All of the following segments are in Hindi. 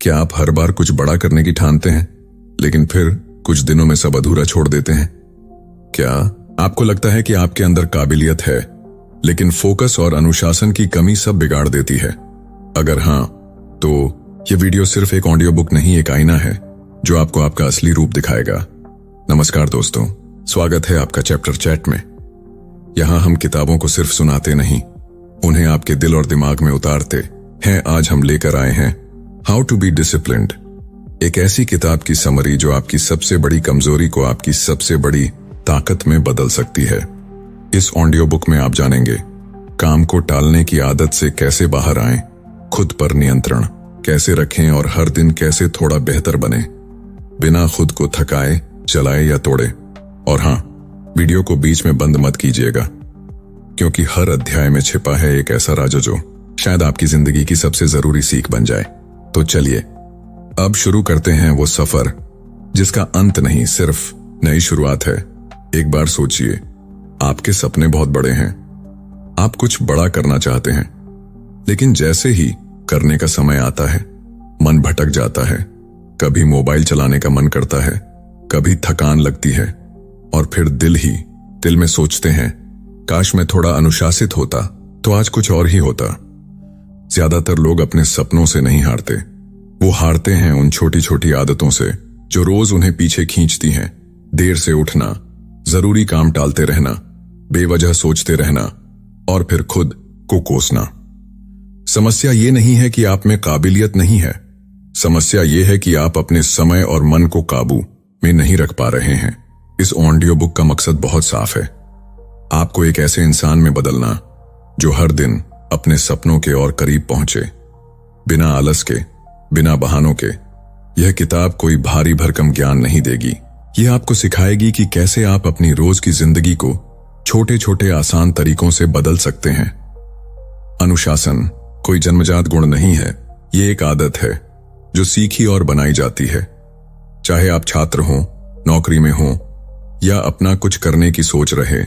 क्या आप हर बार कुछ बड़ा करने की ठानते हैं, लेकिन फिर कुछ दिनों में सब अधूरा छोड़ देते हैं? क्या आपको लगता है कि आपके अंदर काबिलियत है, लेकिन फोकस और अनुशासन की कमी सब बिगाड़ देती है? अगर हाँ तो ये वीडियो सिर्फ़ एक ऑडियो बुक नहीं, एक आईना है, जो आपको आपका असली रूप दिखाएगा। नमस्कार दोस्तों, स्वागत है आपका चैप्टर चैट में। यहाँ हम किताबों को सिर्फ़ सुनाते नहीं, उन्हें आपके दिल और दिमाग में उतारते हैं, आज हम लेकर आए हैं हाउ टू बी डिसिप्लिन्ड एक ऐसी किताब की समरी जो आपकी सबसे बड़ी कमज़ोरी को आपकी सबसे बड़ी ताकत में बदल सकती है। इस ऑडियो बुक में आप जानेंगे, काम को टालने की आदत से कैसे बाहर आए, खुद पर नियंत्रण, कैसे रखें और हर दिन कैसे थोड़ा बेहतर बने। बिना खुद को थकाए, चलाए या तोड़े। और हाँ वीडियो को बीच में बंद मत कीजिएगा, क्योंकि हर अध्याय में छिपा है एक ऐसा राजा जो शायद आपकी ज़िंदगी की सबसे ज़रूरी सीख बन जाए। तो चलिए, अब शुरू करते हैं वो सफ़र, जिसका अंत नहीं, सिर्फ़ नई शुरुआत है। एक बार सोचिए, आपके सपने बहुत बड़े हैं। आप कुछ बड़ा करना चाहते हैं, लेकिन जैसे ही करने का समय आता है, मन भटक जाता है। कभी मोबाइल चलाने का मन करता है, कभी थकान लगती है, और फिर दिल ही दिल में सोचते हैं, काश मैं थोड़ा अनुशासित होता तो आज कुछ और ही होता। ज़्यादातर लोग अपने सपनों से नहीं हारते। वो हारते हैं उन छोटी छोटी आदतों से, जो रोज उन्हें पीछे खींचती हैं। देर से उठना, ज़रूरी काम टालते रहना, बेवजह सोचते रहना, और फिर खुद को कोसना। समस्या ये नहीं है कि आप में काबिलियत नहीं है। समस्या ये है कि आप अपने समय और मन को काबू में नहीं रख पा रहे हैं। इस ऑडियो बुक का मकसद बहुत साफ़ है। आपको एक ऐसे इंसान में बदलना, जो हर दिन अपने सपनों के और करीब पहुँचे, बिना आलस के बिना बहानों के, यह किताब कोई भारी भरकम ज्ञान नहीं देगी। यह आपको सिखाएगी कि कैसे आप अपनी रोज की ज़िंदगी को छोटे छोटे आसान तरीकों से बदल सकते हैं। अनुशासन कोई जन्मजात गुण नहीं है, ये एक आदत है, जो सीखी और बनाई जाती है। चाहे आप छात्र हो, नौकरी में हो, या अपना कुछ करने की सोच रहे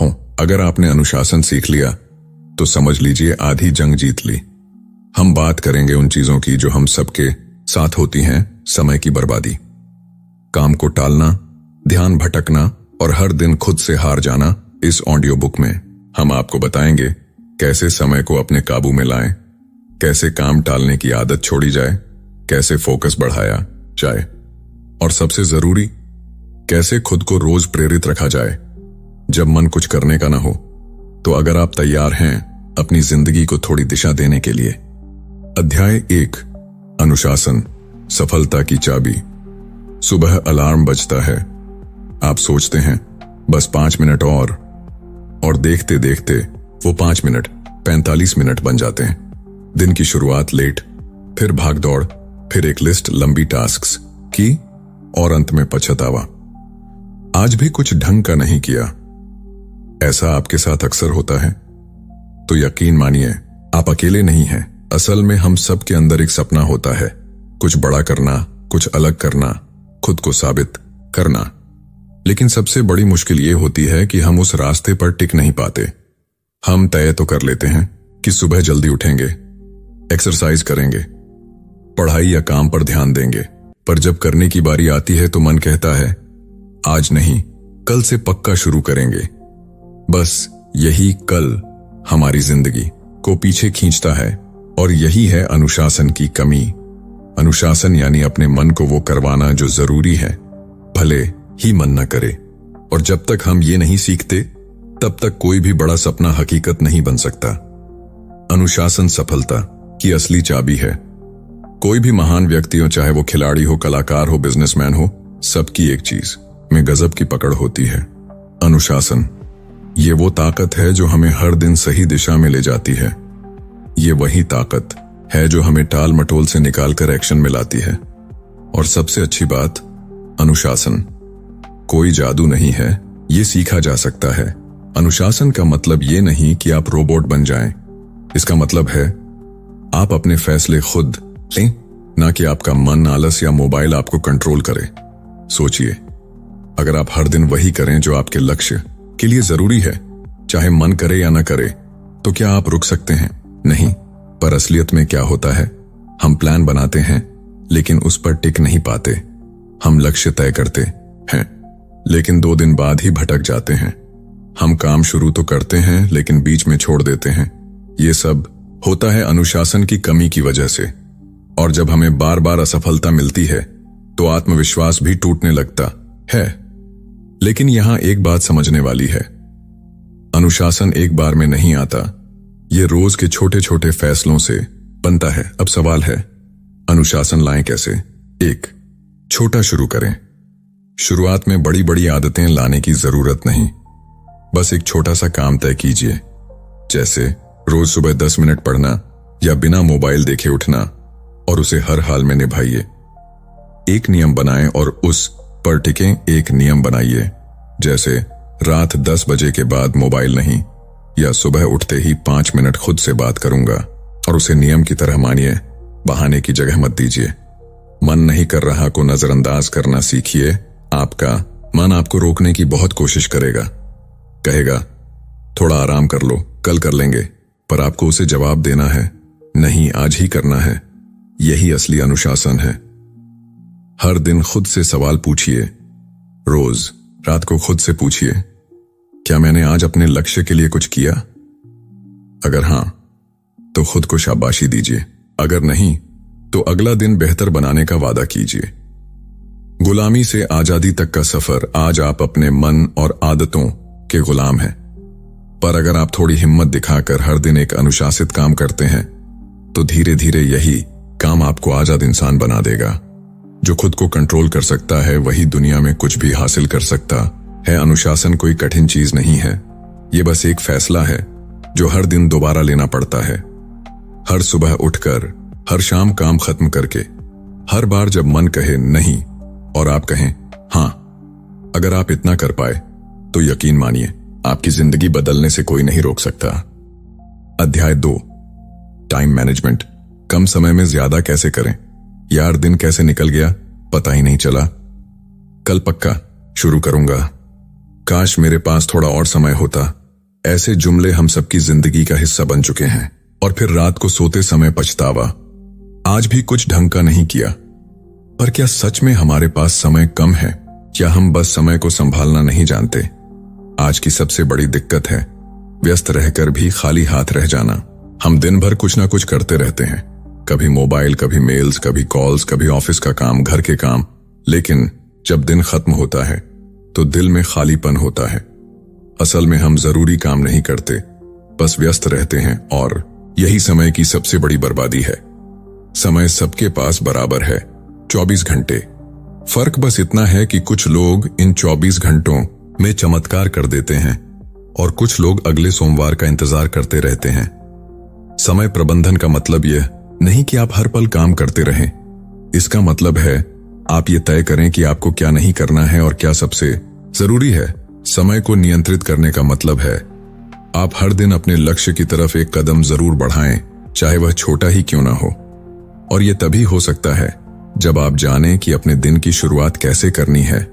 हो, अगर आपने अनुशासन सीख लिया तो समझ लीजिए आधी जंग जीत ली। हम बात करेंगे उन चीज़ों की जो हम सबके साथ होती हैं समय की बर्बादी। काम को टालना ध्यान भटकना और हर दिन खुद से हार जाना इस ऑडियो बुक में। हम आपको बताएँगे कैसे समय को अपने काबू में लाएँ, कैसे काम टालने की आदत छोड़ी जाए कैसे फोकस बढ़ाया जाए। और सबसे ज़रूरी कैसे खुद को रोज प्रेरित रखा जाए जब मन कुछ करने का ना हो। तो अगर आप तैयार हैं अपनी ज़िंदगी को थोड़ी दिशा देने के लिए अध्याय एक, अनुशासन, सफलता की चाबी। सुबह अलार्म बजता है। आप सोचते हैं, बस पाँच मिनट और। और देखते देखते वो पाँच मिनट, पैंतालीस मिनट बन जाते हैं। दिन की शुरुआत लेट, फिर भाग दौड़ फिर एक लिस्ट लंबी टास्क की और अंत में पछतावा। आज भी कुछ ढंग का नहीं किया। ऐसा आपके साथ अक्सर होता है। तो यकीन मानिए, आप अकेले नहीं हैं। असल में हम सब के अंदर एक सपना होता है। कुछ बड़ा करना, कुछ अलग करना, खुद को साबित करना। लेकिन सबसे बड़ी मुश्किल ये होती है कि हम उस रास्ते पर टिक नहीं पाते। हम तय तो कर लेते हैं कि सुबह जल्दी उठेंगे एक्सरसाइज करेंगे, पढ़ाई या काम पर ध्यान देंगे। पर जब करने की बारी आती है तो मन कहता है, आज नहीं, कल से पक्का शुरू करेंगे। बस यही कल हमारी ज़िंदगी को पीछे खींचता है। और यही है अनुशासन की कमी। अनुशासन यानी अपने मन को वो करवाना जो ज़रूरी है, भले ही मन न करे। और जब तक हम ये नहीं सीखते, तब तक कोई भी बड़ा सपना हकीकत नहीं बन सकता। अनुशासन सफलता की असली चाबी है। कोई भी महान व्यक्ति हो, चाहे वो खिलाड़ी हो, कलाकार हो, बिजनेसमैन हो, सबकी एक चीज़ में गजब की पकड़ होती है। अनुशासन। ये वो ताकत है जो हमें हर दिन सही दिशा में ले जाती है। ये वही ताकत है जो हमें टाल मटोल से निकालकर एक्शन में लाती है। और सबसे अच्छी बात, अनुशासन। कोई जादू नहीं है, ये सीखा जा सकता है। अनुशासन का मतलब ये नहीं कि आप रोबोट बन जाएँ। इसका मतलब है, आप अपने फैसले खुद लें, ना कि आपका मन आलस या मोबाइल आपको कंट्रोल करे। सोचिए, अगर आप हर दिन वही करें जो आपके लक्ष्य के लिए ज़रूरी है, चाहे मन करे या ना करे तो क्या आप रुक सकते हैं? नहीं, पर असलियत में क्या होता है? हम प्लान बनाते हैं, लेकिन उस पर टिक नहीं पाते। हम लक्ष्य तय करते हैं, लेकिन दो दिन बाद ही भटक जाते हैं। हम काम शुरू तो करते हैं, लेकिन बीच में छोड़ देते हैं। ये सब होता है अनुशासन की कमी की वजह से। और जब हमें बार बार असफलता मिलती है तो आत्मविश्वास भी टूटने लगता है। लेकिन यहाँ एक बात समझने वाली है। अनुशासन एक बार में नहीं आता ये रोज के छोटे छोटे फैसलों से बनता है। अब सवाल है, अनुशासन लाएँ कैसे? एक, छोटा शुरू करें। शुरुआत में बड़ी बड़ी आदतें लाने की ज़रूरत नहीं। बस एक छोटा सा काम तय कीजिए। जैसे, रोज सुबह दस मिनट पढ़ना या बिना मोबाइल देखे उठना और उसे हर हाल में निभाइए। एक नियम बनाएँ और उस पर टिकें, एक नियम बनाइए। जैसे, रात दस बजे के बाद मोबाइल नहीं या सुबह उठते ही पाँच मिनट खुद से बात करूँगा और उसे नियम की तरह मानिए, बहाने की जगह मत दीजिए। मन नहीं कर रहा को नजरअंदाज करना सीखिए, आपका मन आपको रोकने की बहुत कोशिश करेगा। कहेगा, थोड़ा आराम कर लो, कल कर लेंगे, पर आपको उसे जवाब देना है, नहीं, आज ही करना है। यही असली अनुशासन है। हर दिन खुद से सवाल पूछिए, रोज रात को खुद से पूछिए। क्या मैंने आज अपने लक्ष्य के लिए कुछ किया? अगर हाँ तो खुद को शाबाशी दीजिए। अगर नहीं तो अगला दिन बेहतर बनाने का वादा कीजिए। गुलामी से आज़ादी तक का सफ़र आज आप अपने मन और आदतों के गुलाम हैं। पर अगर आप थोड़ी हिम्मत दिखाकर हर दिन एक अनुशासित काम करते हैं तो धीरे धीरे यही काम आपको आज़ाद इंसान बना देगा। जो खुद को कंट्रोल कर सकता है, वही दुनिया में कुछ भी हासिल कर सकता है अनुशासन कोई कठिन चीज़ नहीं है। ये बस एक फैसला है, जो हर दिन दोबारा लेना पड़ता है। हर सुबह उठकर, हर शाम काम खत्म करके, हर बार जब मन कहे नहीं, और आप कहें, हाँ, अगर आप इतना कर पाए तो यकीन मानिए, आपकी ज़िंदगी बदलने से कोई नहीं रोक सकता। अध्याय दो, टाइम मैनेजमेंट। कम समय में ज़्यादा कैसे करें? यार दिन कैसे निकल गया? पता ही नहीं चला। कल पक्का शुरू करूँगा। काश मेरे पास थोड़ा और समय होता। ऐसे जुमले हम सबकी ज़िंदगी का हिस्सा बन चुके हैं, और फिर रात को सोते समय पछतावा। आज भी कुछ ढंग का नहीं किया। पर क्या सच में हमारे पास समय कम है? क्या हम बस समय को संभालना नहीं जानते? आज की सबसे बड़ी दिक्कत है, व्यस्त रहकर भी खाली हाथ रह जाना। हम दिन भर कुछ ना कुछ करते रहते हैं। कभी मोबाइल, कभी मेल्स, कभी कॉल्स, कभी ऑफ़िस का काम, घर के काम। लेकिन जब दिन खत्म होता है तो दिल में खालीपन होता है। असल में हम ज़रूरी काम नहीं करते, बस व्यस्त रहते हैं और यही समय की सबसे बड़ी बर्बादी है। समय सबके पास बराबर है 24 घंटे। फ़र्क बस इतना है कि कुछ लोग इन 24 घंटों में चमत्कार कर देते हैं और कुछ लोग अगले सोमवार का इंतज़ार करते रहते हैं। समय प्रबंधन का मतलब यह नहीं कि आप हर पल काम करते रहें। इसका मतलब है आप ये तय करें कि आपको क्या नहीं करना है और क्या सबसे ज़रूरी है। समय को नियंत्रित करने का मतलब है। आप हर दिन अपने लक्ष्य की तरफ़ एक कदम ज़रूर बढ़ाएँ, चाहे वह छोटा ही क्यों ना हो। और यह तभी हो सकता है, जब आप जानें कि अपने दिन की शुरुआत कैसे करनी है,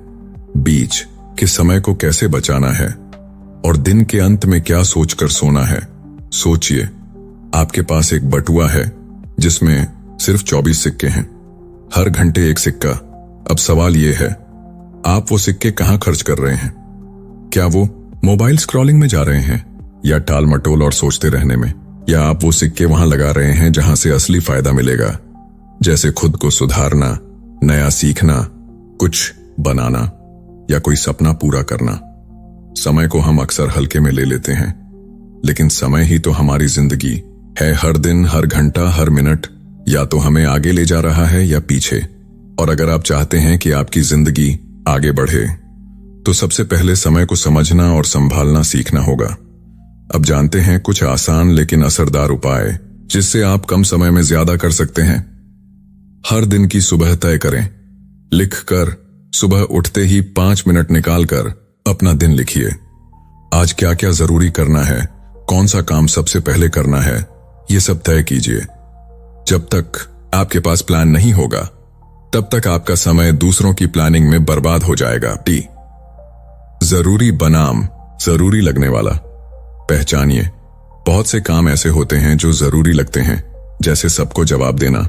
बीच कि समय को कैसे बचाना है, और दिन के अंत में क्या सोचकर सोना है। सोचिए, आपके पास एक बटुआ है, जिसमें सिर्फ़ 24 सिक्के हैं। हर घंटे एक सिक्का। अब सवाल यह है, आप वो सिक्के कहाँ खर्च कर रहे हैं? क्या वो मोबाइल स्क्रॉलिंग में जा रहे हैं, या टाल मटोल और सोचते रहने में? या आप वो सिक्के वहाँ लगा रहे हैं जहाँ से असली फ़ायदा मिलेगा? जैसे खुद को सुधारना, नया सीखना, कुछ बनाना, या कोई सपना पूरा करना। समय को हम अक्सर हल्के में ले लेते हैं, लेकिन समय ही तो हमारी ज़िंदगी है। हर दिन, हर घंटा, हर मिनट या तो हमें आगे ले जा रहा है या पीछे। और अगर आप चाहते हैं कि आपकी ज़िंदगी आगे बढ़े तो सबसे पहले समय को समझना और संभालना सीखना होगा। अब जानते हैं कुछ आसान लेकिन असरदार उपाय, जिससे आप कम समय में ज़्यादा कर सकते हैं। हर दिन की सुबह तय करें। लिखकर सुबह उठते ही पाँच मिनट निकालकर अपना दिन लिखिए। आज क्या क्या ज़रूरी करना है? कौन सा काम सबसे पहले करना है? ये सब तय कीजिए। जब तक आपके पास प्लान नहीं होगा, तब तक आपका समय दूसरों की प्लानिंग में बर्बाद हो जाएगा। टी ज़रूरी बनाम, ज़रूरी लगने वाला। पहचानिए, बहुत से काम ऐसे होते हैं जो ज़रूरी लगते हैं, जैसे सबको जवाब देना,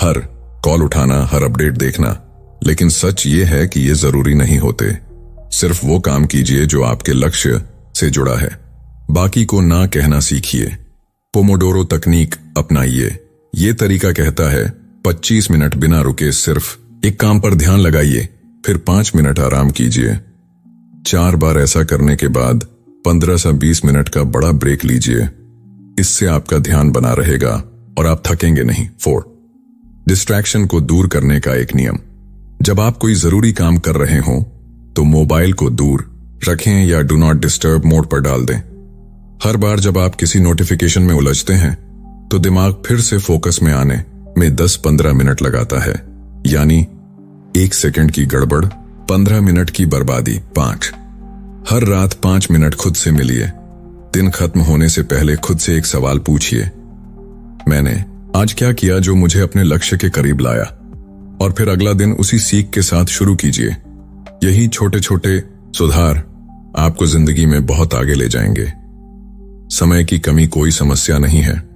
हर कॉल उठाना, हर अपडेट देखना। लेकिन सच ये है कि ये ज़रूरी नहीं होते। सिर्फ़ वो काम कीजिए जो आपके लक्ष्य से जुड़ा है। बाकी को ना कहना सीखिए। पोमोडोरो तकनीक अपनाइए। ये तरीका कहता है 25 मिनट बिना रुके सिर्फ़ एक काम पर ध्यान लगाइए, फिर पाँच मिनट आराम कीजिए। चार बार ऐसा करने के बाद 15 से 20 मिनट का बड़ा ब्रेक लीजिए। इससे आपका ध्यान बना रहेगा और आप थकेंगे नहीं। फोर, डिस्ट्रैक्शन को दूर करने का एक नियम। जब आप कोई ज़रूरी काम कर रहे हो तो मोबाइल को दूर रखें या डू नॉट डिस्टर्ब मोड पर डाल दें। हर बार जब आप किसी नोटिफिकेशन में उलझते हैं तो दिमाग फिर से फोकस में आने में 10-15 मिनट लगाता है। यानी एक सेकंड की गड़बड़ 15 मिनट की बर्बादी, पाँच। हर रात पाँच मिनट खुद से मिलिए। दिन खत्म होने से पहले खुद से एक सवाल पूछिए। मैंने आज क्या किया जो मुझे अपने लक्ष्य के करीब लाया? और फिर अगला दिन उसी सीख के साथ शुरू कीजिए। यही छोटे छोटे सुधार आपको ज़िंदगी में बहुत आगे ले जाएँगे। समय की कमी कोई समस्या नहीं है।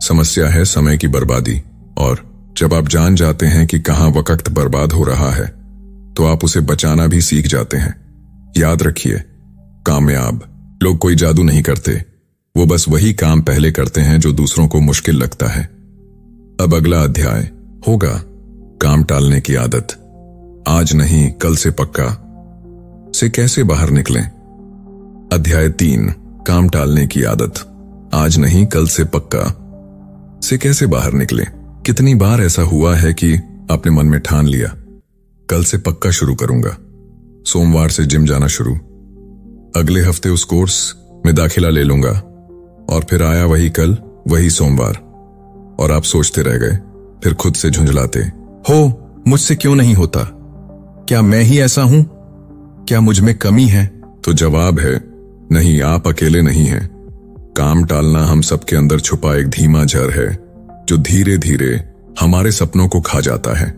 समस्या है समय की बर्बादी। और जब आप जान जाते हैं कि कहाँ वक्त बर्बाद हो रहा है तो आप उसे बचाना भी सीख जाते हैं। याद रखिए, कामयाब लोग कोई जादू नहीं करते। वो बस वही काम पहले करते हैं जो दूसरों को मुश्किल लगता है। अब अगला अध्याय होगा काम टालने की आदत। आज नहीं, कल से पक्का। से कैसे बाहर निकलें? अध्याय तीन, काम टालने की आदत। आज नहीं, कल से पक्का। से कैसे बाहर निकले? कितनी बार ऐसा हुआ है कि आपने मन में ठान लिया? कल से पक्का शुरू करूँगा। सोमवार से जिम जाना शुरू। अगले हफ़्ते उस कोर्स में दाखिला ले लूँगा। और फिर आया वही कल, वही सोमवार। और आप सोचते रह गए, फिर खुद से झुंझलाते, हो, मुझसे क्यों नहीं होता? क्या मैं ही ऐसा हूँ? क्या मुझमें कमी है? तो जवाब है, नहीं, आप अकेले नहीं हैं। काम टालना हम सबके अंदर छुपा एक धीमा जर है, जो धीरे धीरे हमारे सपनों को खा जाता है।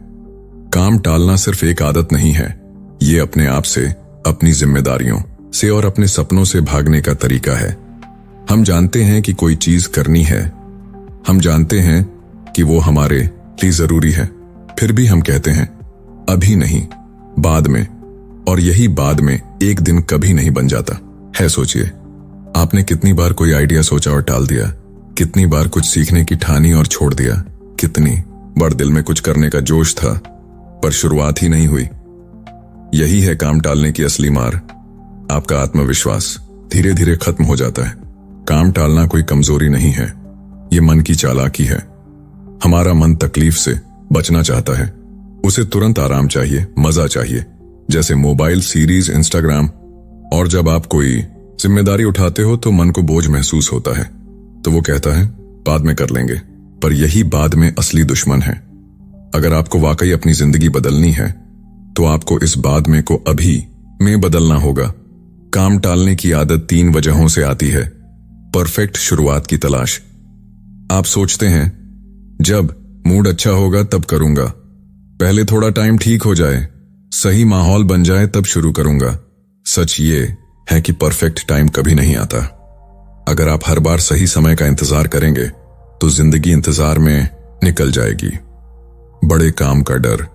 काम टालना सिर्फ़ एक आदत नहीं है, ये अपने आप से, अपनी जिम्मेदारियों से और अपने सपनों से भागने का तरीका है। हम जानते हैं कि कोई चीज़ करनी है। हम जानते हैं कि वो हमारे लिए ज़रूरी है। फिर भी हम कहते हैं, अभी नहीं, बाद में। और यही बाद में एक दिन कभी नहीं बन जाता। है, सोचिए। आपने कितनी बार कोई आइडिया सोचा और टाल दिया? कितनी बार कुछ सीखने की ठानी और छोड़ दिया? कितनी? बार दिल में कुछ करने का जोश था, पर शुरुआत ही नहीं हुई। यही है काम टालने की असली मार। आपका आत्मविश्वास धीरे धीरे खत्म हो जाता है। काम टालना कोई कमज़ोरी नहीं है। ये मन की चालाकी है। हमारा मन तकलीफ़ से बचना चाहता है। उसे तुरंत आराम चाहिए, मज़ा चाहिए। जैसे मोबाइल, सीरीज़, इंस्टाग्राम, और जब आप कोई ज़िम्मेदारी उठाते हो तो मन को बोझ महसूस होता है। तो वो कहता है, बाद में कर लेंगे, पर यही बाद में असली दुश्मन है। अगर आपको वाकई अपनी ज़िंदगी बदलनी है तो आपको इस बाद में को अभी में बदलना होगा। काम टालने की आदत तीन वजहों से आती है। परफेक्ट शुरुआत की तलाश। आप सोचते हैं, जब मूड अच्छा होगा तब करूँगा। पहले थोड़ा टाइम ठीक हो जाए, सही माहौल बन जाए तब शुरू करूँगा। सच ये है कि परफेक्ट टाइम कभी नहीं आता। अगर आप हर बार सही समय का इंतज़ार करेंगे तो ज़िंदगी इंतज़ार में निकल जाएगी। बड़े काम का डर।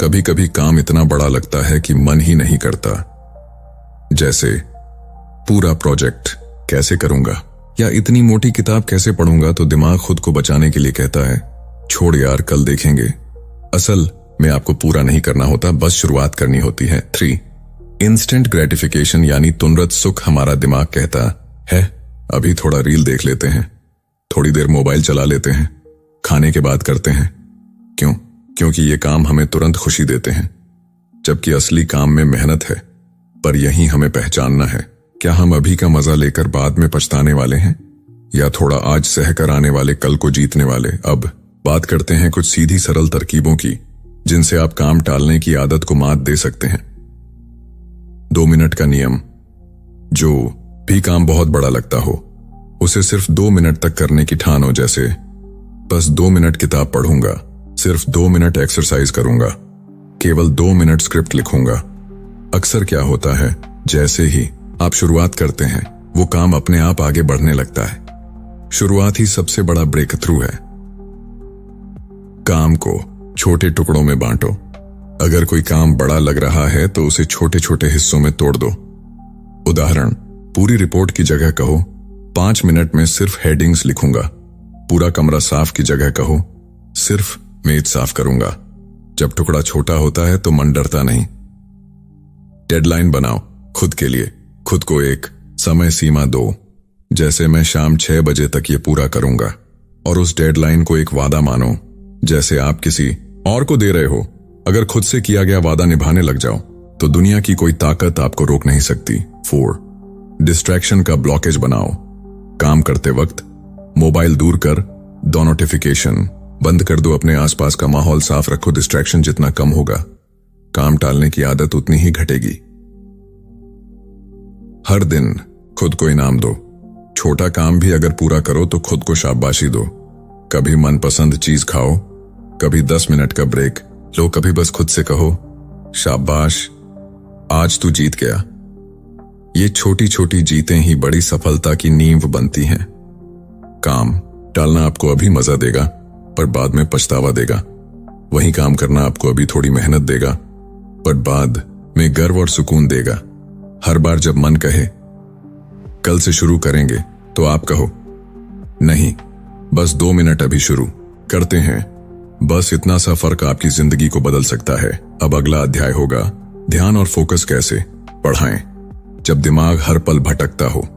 कभी कभी काम इतना बड़ा लगता है कि मन ही नहीं करता। जैसे, पूरा प्रोजेक्ट कैसे करूँगा? या इतनी मोटी किताब कैसे पढ़ूँगा तो दिमाग खुद को बचाने के लिए कहता है, छोड़ यार, कल देखेंगे। असल में आपको पूरा नहीं करना होता, बस शुरुआत करनी होती है। थ्री इंस्टेंट ग्रेटिफिकेशन यानी तुनरत सुख हमारा दिमाग कहता है, अभी थोड़ा रील देख लेते हैं, थोड़ी देर मोबाइल चला लेते हैं, खाने के बाद करते हैं। क्यों? क्योंकि ये काम हमें तुरंत खुशी देते हैं। जबकि असली काम में मेहनत है, पर यही हमें पहचानना है। क्या हम अभी का मज़ा लेकर बाद में पछताने वाले हैं? या थोड़ा आज सहकर आने वाले, कल को जीतने वाले? अब बात करते हैं कुछ सीधी सरल तरकीबों की, जिनसे आप काम टालने की आदत को मात दे सकते हैं। दो मिनट का नियम। जो भी काम बहुत बड़ा लगता हो, उसे सिर्फ़ दो मिनट तक करने की ठान हो जैसे, बस दो मिनट किताब पढ़ूँगा, सिर्फ़ दो मिनट एक्सरसाइज करूँगा, केवल दो मिनट स्क्रिप्ट लिखूँगा। अक्सर क्या होता है, जैसे ही आप शुरुआत करते हैं, वो काम अपने आप आगे बढ़ने लगता है। शुरुआत ही सबसे बड़ा ब्रेक थ्रू है। काम को छोटे टुकड़ों में बांटो। अगर कोई काम बड़ा लग रहा है तो उसे छोटे छोटे हिस्सों में तोड़ दो। उदाहरण, पूरी रिपोर्ट की जगह कहो, पाँच मिनट में सिर्फ़ हेडिंग्स लिखूँगा। पूरा कमरा साफ़ की जगह कहो, सिर्फ़ मेज साफ़ करूँगा। जब टुकड़ा छोटा होता है तो मन डरता नहीं। डेडलाइन बनाओ, खुद के लिए। खुद को एक समय सीमा दो। जैसे मैं शाम छह बजे तक ये पूरा करूँगा। और उस डेडलाइन को एक वादा मानो, जैसे आप किसी और को दे रहे हो। अगर खुद से किया गया वादा निभाने लग जाओ तो दुनिया की कोई ताकत आपको रोक नहीं सकती। फोर डिस्ट्रैक्शन का ब्लॉकेज बनाओ। काम करते वक्त मोबाइल दूर कर, दो नोटिफिकेशन बंद कर दो अपने आसपास का माहौल साफ़ रखो डिस्ट्रैक्शन जितना कम होगा। काम टालने की आदत उतनी ही घटेगी। हर दिन खुद को इनाम दो। छोटा काम भी अगर पूरा करो तो खुद को शाबाशी दो। कभी मनपसंद चीज़ खाओ, कभी दस मिनट का ब्रेक लो कभी बस खुद से कहो, शाबाश, आज तू जीत गया। ये छोटी छोटी जीतें ही बड़ी सफलता की नींव बनती हैं। काम टालना आपको अभी मज़ा देगा, पर बाद में पछतावा देगा। वही काम करना आपको अभी थोड़ी मेहनत देगा, पर बाद में गर्व और सुकून देगा। हर बार जब मन कहे, कल से शुरू करेंगे तो आप कहो, नहीं, बस दो मिनट अभी शुरू, करते हैं। बस इतना सा फ़र्क आपकी ज़िंदगी को बदल सकता है। अब अगला अध्याय होगा, ध्यान और फोकस कैसे? पढ़ाएँ। जब दिमाग हर पल भटकता हो,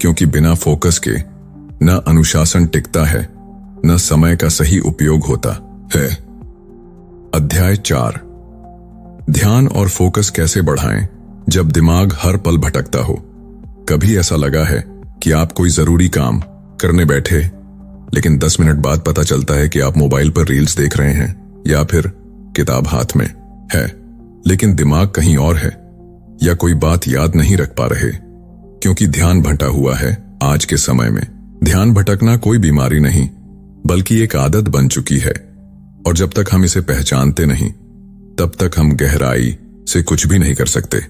क्योंकि बिना फोकस के न अनुशासन टिकता है, न समय का सही उपयोग होता है। अध्याय चार। ध्यान और फोकस कैसे बढ़ाएँ? जब दिमाग हर पल भटकता हो, कभी ऐसा लगा है कि आप कोई ज़रूरी काम करने बैठे लेकिन दस मिनट बाद पता चलता है कि आप मोबाइल पर रील्स देख रहे हैं, या फिर किताब हाथ में है, लेकिन दिमाग कहीं और है, या कोई बात याद नहीं रख पा रहे, क्योंकि ध्यान भटा हुआ है आज के समय में। ध्यान भटकना कोई बीमारी नहीं, बल्कि एक आदत बन चुकी है, और जब तक हम इसे पहचानते नहीं, तब तक हम गहराई से कुछ भी नहीं कर सकते।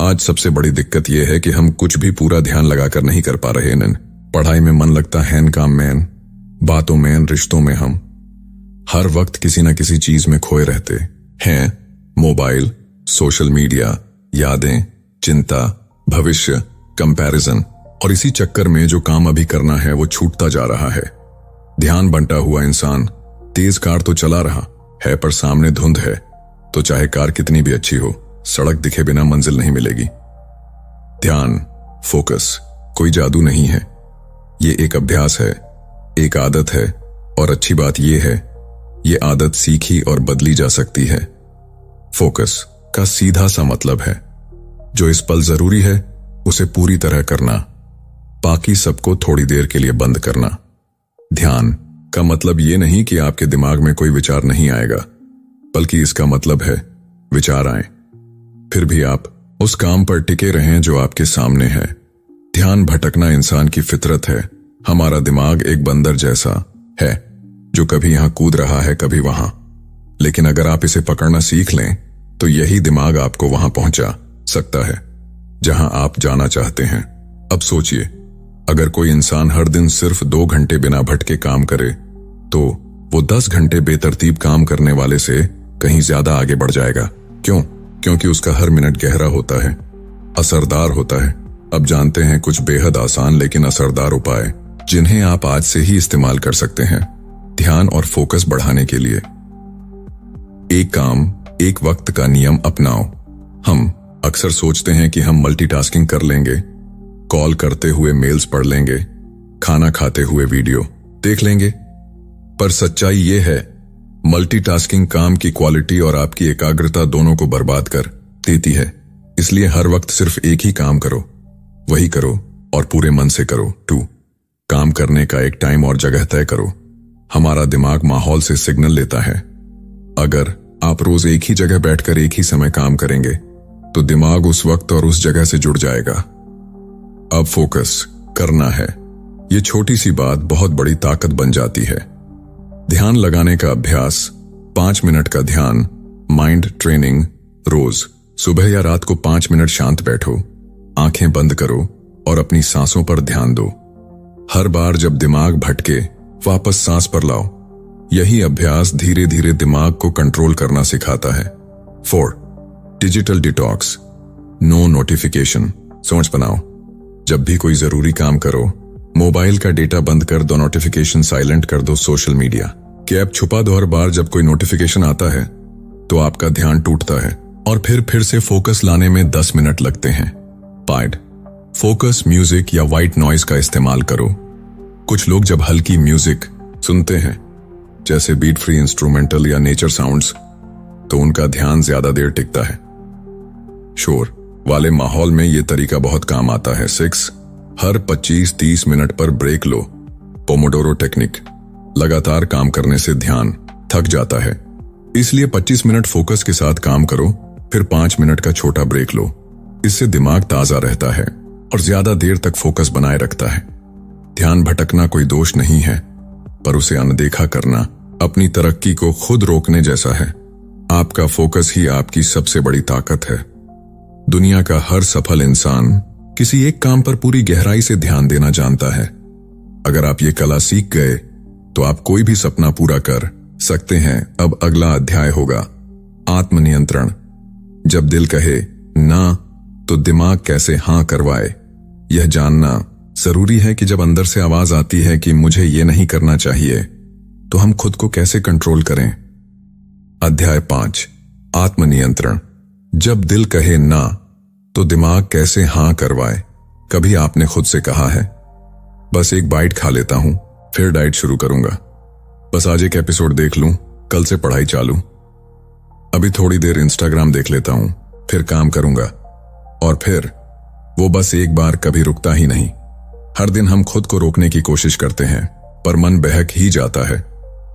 आज सबसे बड़ी दिक्कत यह है कि हम कुछ भी पूरा ध्यान लगाकर नहीं कर पा रहे नन। पढ़ाई में मन लगता है काम मैन बातों में, रिश्तों में हम हर वक्त किसी न किसी चीज़ में खोए रहते हैं। मोबाइल, सोशल मीडिया, यादें, चिंता, भविष्य, कंपैरिजन, और इसी चक्कर में जो काम अभी करना है, वो छूटता जा रहा है। ध्यान बंटा हुआ इंसान, तेज कार तो चला रहा है, पर सामने धुंध है तो चाहे कार कितनी भी अच्छी हो, सड़क दिखे बिना मंजिल नहीं मिलेगी। ध्यान, फोकस, कोई जादू नहीं है। ये एक अभ्यास है एक आदत है और अच्छी बात यह है, ये आदत सीखी और बदली जा सकती है। फोकस का सीधा सा मतलब है, जो इस पल ज़रूरी है, उसे पूरी तरह करना। बाकी सबको थोड़ी देर के लिए बंद करना। ध्यान का मतलब ये नहीं कि आपके दिमाग में कोई विचार नहीं आएगा, बल्कि इसका मतलब है, विचार आए। फिर भी आप उस काम पर टिके रहें जो आपके सामने है। ध्यान भटकना इंसान की फितरत है। हमारा दिमाग एक बंदर जैसा है, जो कभी यहाँ कूद रहा है, कभी वहाँ। लेकिन अगर आप इसे पकड़ना सीख लें तो यही दिमाग आपको वहाँ पहुँचा सकता है, जहाँ आप जाना चाहते हैं। अब सोचिए, अगर कोई इंसान हर दिन सिर्फ़ दो घंटे बिना भटके काम करे तो वो दस घंटे बेतरतीब काम करने वाले से कहीं ज़्यादा आगे बढ़ जाएगा। क्यों? क्योंकि उसका हर मिनट गहरा होता है, असरदार होता है। अब जानते हैं कुछ बेहद आसान लेकिन असरदार उपाय। जिन्हें आप आज से ही इस्तेमाल कर सकते हैं, ध्यान और फोकस बढ़ाने के लिए। एक काम, एक वक्त का नियम अपनाओ। हम अक्सर सोचते हैं कि हम मल्टीटास्किंग कर लेंगे, कॉल करते हुए मेल्स पढ़ लेंगे, खाना खाते हुए वीडियो देख लेंगे। पर सच्चाई यह है मल्टीटास्किंग काम की क्वालिटी और आपकी एकाग्रता दोनों को बर्बाद कर देती है। इसलिए हर वक्त सिर्फ़ एक ही काम करो, वही करो और पूरे मन से करो, टू। काम करने का एक टाइम और जगह तय करो। हमारा दिमाग माहौल से सिग्नल लेता है। अगर आप रोज एक ही जगह बैठकर एक ही समय काम करेंगे तो दिमाग उस वक्त और उस जगह से जुड़ जाएगा। अब फोकस करना है। ये छोटी सी बात बहुत बड़ी ताकत बन जाती है। ध्यान लगाने का अभ्यास, पाँच मिनट का ध्यान माइंड ट्रेनिंग रोज। सुबह या रात को पाँच मिनट शांत बैठो। आँखें बंद करो और अपनी सांसों पर ध्यान दो। हर बार जब दिमाग भटके, वापस सांस पर लाओ। यही अभ्यास धीरे धीरे दिमाग को कंट्रोल करना सिखाता है। Four digital detox no notification सोच बनाओ। जब भी कोई ज़रूरी काम करो, मोबाइल का डेटा बंद कर दो नोटिफिकेशन साइलेंट कर दो सोशल मीडिया के ऐप छुपा दो हर बार जब कोई नोटिफिकेशन आता है तो आपका ध्यान टूटता है। और फिर फिर से फोकस लाने में दस मिनट लगते हैं। पाइड फोकस म्यूज़िक या वाइट नॉइज़ का इस्तेमाल करो। कुछ लोग जब हल्की म्यूज़िक सुनते हैं, जैसे बीट फ्री इंस्ट्रूमेंटल या नेचर साउंड्स तो उनका ध्यान ज़्यादा देर टिकता है। शोर वाले माहौल में यह तरीका बहुत काम आता है। सिक्स हर 25-30 मिनट पर ब्रेक लो। पोमोडोरो टेक्निक लगातार काम करने से ध्यान थक जाता है। इसलिए 25 मिनट फोकस के साथ काम करो, फिर पाँच मिनट का छोटा ब्रेक लो। इससे दिमाग ताज़ा रहता है। और ज़्यादा देर तक फोकस बनाए रखता है। ध्यान भटकना कोई दोष नहीं है, पर उसे अनदेखा करना अपनी तरक्की को खुद रोकने जैसा है। आपका फोकस ही आपकी सबसे बड़ी ताकत है। दुनिया का हर सफल इंसान किसी एक काम पर पूरी गहराई से ध्यान देना जानता है। अगर आप ये कला सीख गए तो आप कोई भी सपना पूरा कर सकते हैं। अब अगला अध्याय होगा, आत्मनियंत्रण। जब दिल कहे, ना तो दिमाग कैसे हाँ करवाए? यह जानना ज़रूरी है कि जब अंदर से आवाज़ आती है कि मुझे ये नहीं करना चाहिए तो हम खुद को कैसे कंट्रोल करें? अध्याय पाँच, आत्मनियंत्रण। जब दिल कहे ना तो दिमाग कैसे हाँ करवाए? कभी आपने खुद से कहा है? बस एक बाइट खा लेता हूँ, फिर डाइट शुरू करूँगा। बस आज एक एपिसोड देख लूँ, कल से पढ़ाई चालू। अभी थोड़ी देर इंस्टाग्राम देख लेता हूँ, फिर काम करूँगा। और फिर, वो बस एक बार कभी रुकता ही नहीं। हर दिन हम खुद को रोकने की कोशिश करते हैं, पर मन बहक ही जाता है।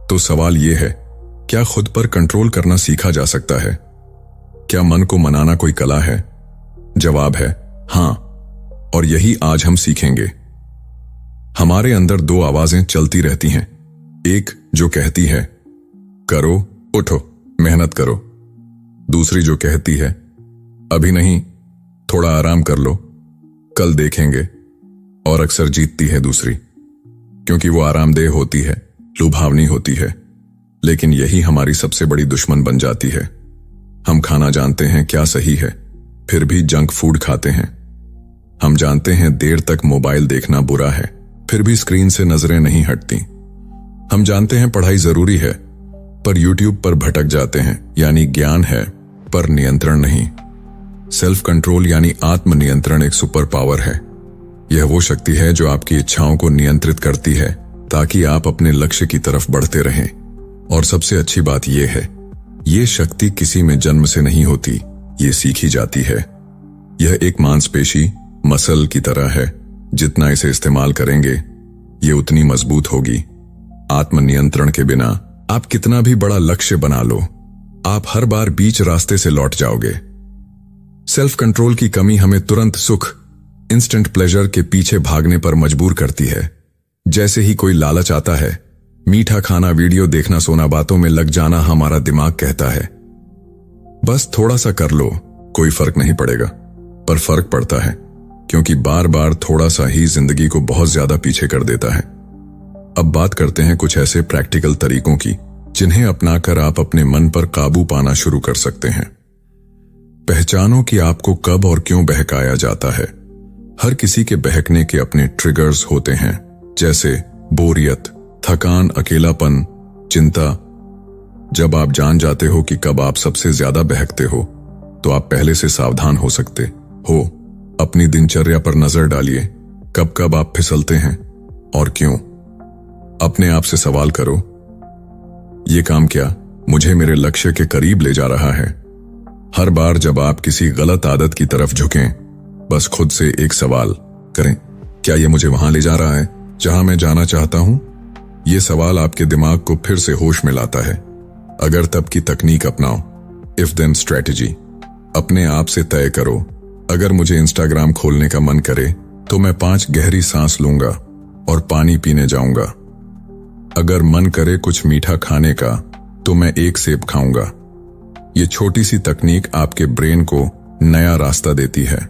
तो सवाल यह है, क्या खुद पर कंट्रोल करना सीखा जा सकता है? क्या मन को मनाना कोई कला है? जवाब है, हाँ, और यही आज हम सीखेंगे। हमारे अंदर दो आवाज़ें चलती रहती हैं। एक, जो कहती है, करो, उठो, मेहनत करो। दूसरी, जो कहती है, अभी नहीं थोड़ा आराम कर लो। कल देखेंगे, और अक्सर जीतती है दूसरी। क्योंकि वो आरामदेह होती है, लुभावनी होती है। लेकिन यही हमारी सबसे बड़ी दुश्मन बन जाती है। हम खाना जानते हैं क्या सही है, फिर भी जंक फ़ूड खाते हैं। हम जानते हैं देर तक मोबाइल देखना बुरा है, फिर भी स्क्रीन से नज़रें नहीं हटती। हम जानते हैं पढ़ाई ज़रूरी है, पर यूट्यूब पर भटक जाते हैं, यानी ज्ञान है, पर नियंत्रण नहीं। सेल्फ कंट्रोल यानी आत्मनियंत्रण एक सुपर पावर है। यह वो शक्ति है जो आपकी इच्छाओं को नियंत्रित करती है, ताकि आप अपने लक्ष्य की तरफ़ बढ़ते रहें। और सबसे अच्छी बात यह है, ये शक्ति किसी में जन्म से नहीं होती, ये सीखी जाती है। यह एक मांसपेशी मसल की तरह है। जितना इसे इस्तेमाल करेंगे, ये उतनी मज़बूत होगी। आत्मनियंत्रण के बिना आप कितना भी बड़ा लक्ष्य बना लो, आप हर बार बीच रास्ते से लौट जाओगे। सेल्फ कंट्रोल की कमी हमें तुरंत सुख इंस्टेंट प्लेजर के पीछे भागने पर मजबूर करती है। जैसे ही कोई लालच आता है, मीठा खाना वीडियो देखना सोना बातों में लग जाना हमारा दिमाग कहता है। बस थोड़ा सा कर लो, कोई फ़र्क नहीं पड़ेगा। पर फ़र्क पड़ता है, क्योंकि बार बार थोड़ा सा ही ज़िंदगी को बहुत ज़्यादा पीछे कर देता है। अब बात करते हैं कुछ ऐसे प्रैक्टिकल तरीकों की, जिन्हें अपनाकर आप अपने मन पर काबू पाना शुरू कर सकते हैं। पहचानो कि आपको कब और क्यों बहकाया जाता है। हर किसी के बहकने के अपने ट्रिगर्स होते हैं, जैसे बोरियत, थकान, अकेलापन, चिंता। जब आप जान जाते हो कि कब आप सबसे ज़्यादा बहकते हो तो आप पहले से सावधान हो सकते हो। अपनी दिनचर्या पर नज़र डालिए, कब कब आप फिसलते हैं और क्यों। अपने आप से सवाल करो, ये काम क्या मुझे मेरे लक्ष्य के करीब ले जा रहा है? हर बार जब आप किसी गलत आदत की तरफ़ झुकें, बस खुद से एक सवाल करें, क्या यह मुझे वहाँ ले जा रहा है, जहाँ मैं जाना चाहता हूँ? ये सवाल आपके दिमाग को फिर से होश में लाता है। अगर तब की तकनीक अपनाओ। इफ़ देन स्ट्रेटेजी अपने आप से तय करो। अगर मुझे इंस्टाग्राम खोलने का मन करे तो मैं पाँच गहरी सांस लूँगा और पानी पीने जाऊँगा। अगर मन करे कुछ मीठा खाने का तो मैं एक सेब खाऊँगा। ये छोटी सी तकनीक आपके ब्रेन को नया रास्ता देती है।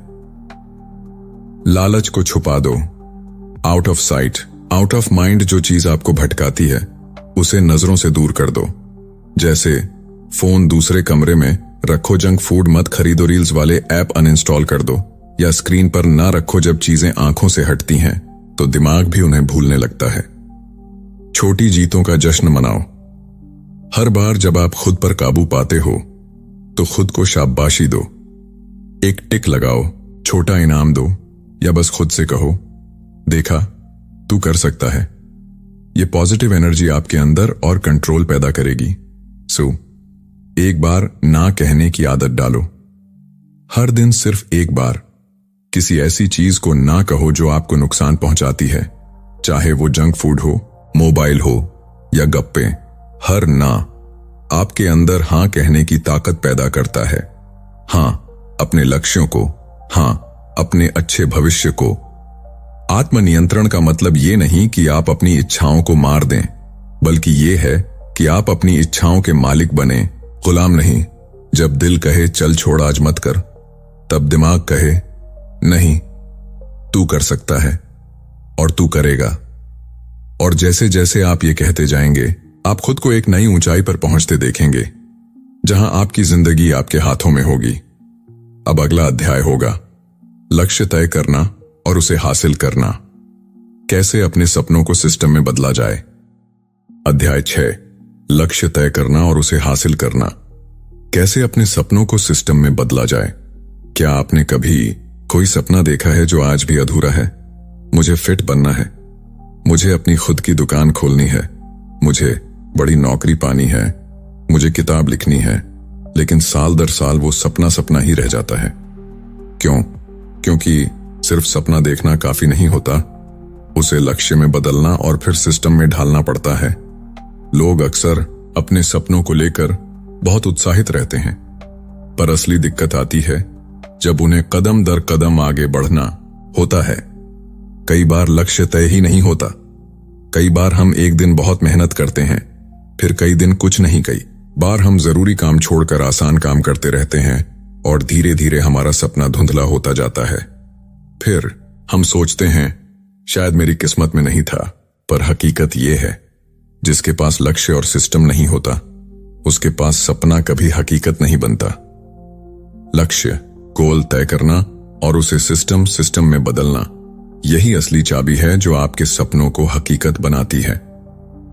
लालच को छुपा दो। Out of sight out of mind जो चीज़ आपको भटकाती है, उसे नज़रों से दूर कर दो। जैसे, फ़ोन दूसरे कमरे में रखो जंक फ़ूड मत खरीदो, रील्स वाले ऐप अनइंस्टॉल कर दो, या स्क्रीन पर ना रखो जब चीज़ें आँखों से हटती हैं तो दिमाग भी उन्हें भूलने लगता है। छोटी जीतों का जश्न मनाओ। हर बार जब आप खुद पर काबू पाते हो तो खुद को शाबाशी दो। एक टिक लगाओ, छोटा इनाम दो, या बस खुद से कहो, देखा, तू कर सकता है। ये पॉजिटिव एनर्जी आपके अंदर और कंट्रोल पैदा करेगी। सो एक बार ना कहने की आदत डालो। हर दिन सिर्फ़ एक बार। किसी ऐसी चीज़ को ना कहो जो आपको नुकसान पहुंचाती है, चाहे वो जंक फ़ूड हो मोबाइल हो, या गप्पे। हर ना आपके अंदर हाँ कहने की ताकत पैदा करता है। हाँ, अपने लक्ष्यों को, हाँ, अपने अच्छे भविष्य को। आत्मनियंत्रण का मतलब ये नहीं कि आप अपनी इच्छाओं को मार दें, बल्कि ये है कि आप अपनी इच्छाओं के मालिक बने। गुलाम नहीं, जब दिल कहे, चल छोड़ आज मत कर, तब दिमाग कहे, नहीं, तू कर सकता है, और तू करेगा। और जैसे जैसे आप ये कहते जाएँगे आप खुद को एक नई ऊंचाई पर पहुँचते देखेंगे, जहाँ आपकी ज़िंदगी आपके हाथों में होगी। अब अगला अध्याय होगा, लक्ष्य तय करना और उसे हासिल करना। कैसे अपने सपनों को सिस्टम में बदला जाए? अध्याय छह, लक्ष्य तय करना और उसे हासिल करना। कैसे अपने सपनों को सिस्टम में बदला जाए? क्या आपने कभी कोई सपना देखा है जो आज भी अधूरा है? मुझे फिट बनना है। मुझे अपनी खुद की दुकान खोलनी है। मुझे बड़ी नौकरी पानी है, मुझे किताब लिखनी है, लेकिन साल दर साल वो सपना सपना ही रह जाता है। क्यों? क्योंकि सिर्फ़ सपना देखना काफ़ी नहीं होता, उसे लक्ष्य में बदलना और फिर सिस्टम में ढालना पड़ता है। लोग अक्सर अपने सपनों को लेकर बहुत उत्साहित रहते हैं, पर असली दिक्कत आती है जब उन्हें कदम दर कदम आगे बढ़ना होता है। कई बार लक्ष्य तय ही नहीं होता, कई बार हम एक दिन बहुत मेहनत करते हैं फिर कई दिन कुछ नहीं कई बार हम ज़रूरी काम छोड़कर आसान काम करते रहते हैं और धीरे धीरे हमारा सपना धुंधला होता जाता है। फिर हम सोचते हैं, शायद मेरी किस्मत में नहीं था, पर हकीकत यह है, जिसके पास लक्ष्य और सिस्टम नहीं होता, उसके पास सपना कभी हकीकत नहीं बनता। लक्ष्य, गोल तय करना और उसे सिस्टम सिस्टम में बदलना, यही असली चाबी है जो आपके सपनों को हकीकत बनाती है।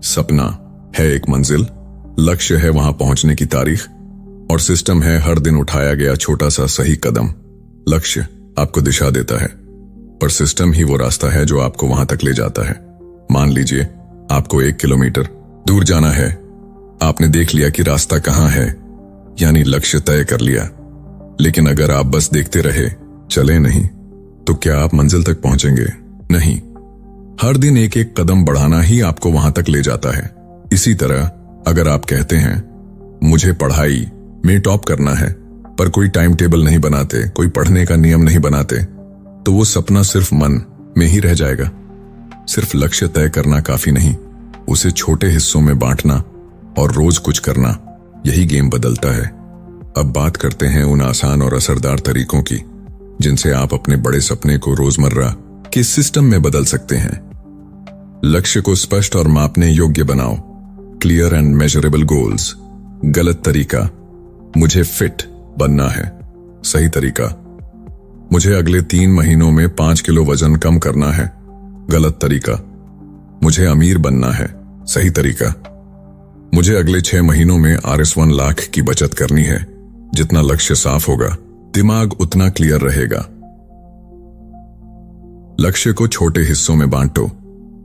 सपना है एक मंजिल। लक्ष्य है वहाँ पहुँचने की तारीख और सिस्टम है हर दिन उठाया गया छोटा सा सही कदम। लक्ष्य आपको दिशा देता है, पर सिस्टम ही वो रास्ता है जो आपको वहाँ तक ले जाता है। मान लीजिए, आपको एक किलोमीटर दूर जाना है। आपने देख लिया कि रास्ता कहाँ है, यानी लक्ष्य तय कर लिया। लेकिन अगर आप बस देखते रहे, चले नहीं तो क्या आप मंजिल तक पहुँचेंगे? नहीं। हर दिन एक एक कदम बढ़ाना ही आपको वहाँ तक ले जाता है। इसी तरह, अगर आप कहते हैं, मुझे पढ़ाई में टॉप करना है, पर कोई टाइम टेबल नहीं बनाते, कोई पढ़ने का नियम नहीं बनाते तो वो सपना सिर्फ़ मन में ही रह जाएगा। सिर्फ़ लक्ष्य तय करना काफ़ी नहीं, उसे छोटे हिस्सों में बांटना और रोज कुछ करना, यही गेम बदलता है। अब बात करते हैं उन आसान और असरदार तरीकों की, जिनसे आप अपने बड़े सपने को रोज़मर्रा के सिस्टम में बदल सकते हैं। लक्ष्य को स्पष्ट और मापने योग्य बनाओ। क्लियर एंड मेजरेबल गोल्स गलत तरीका. मुझे फिट बनना है. सही तरीका. मुझे अगले तीन महीनों में पाँच किलो वज़न कम करना है. गलत तरीका. मुझे अमीर बनना है. सही तरीका. मुझे अगले छह महीनों में आर एस वन लाख की बचत करनी है. जितना लक्ष्य साफ़ होगा. दिमाग उतना क्लियर रहेगा. लक्ष्य को छोटे हिस्सों में बांटो.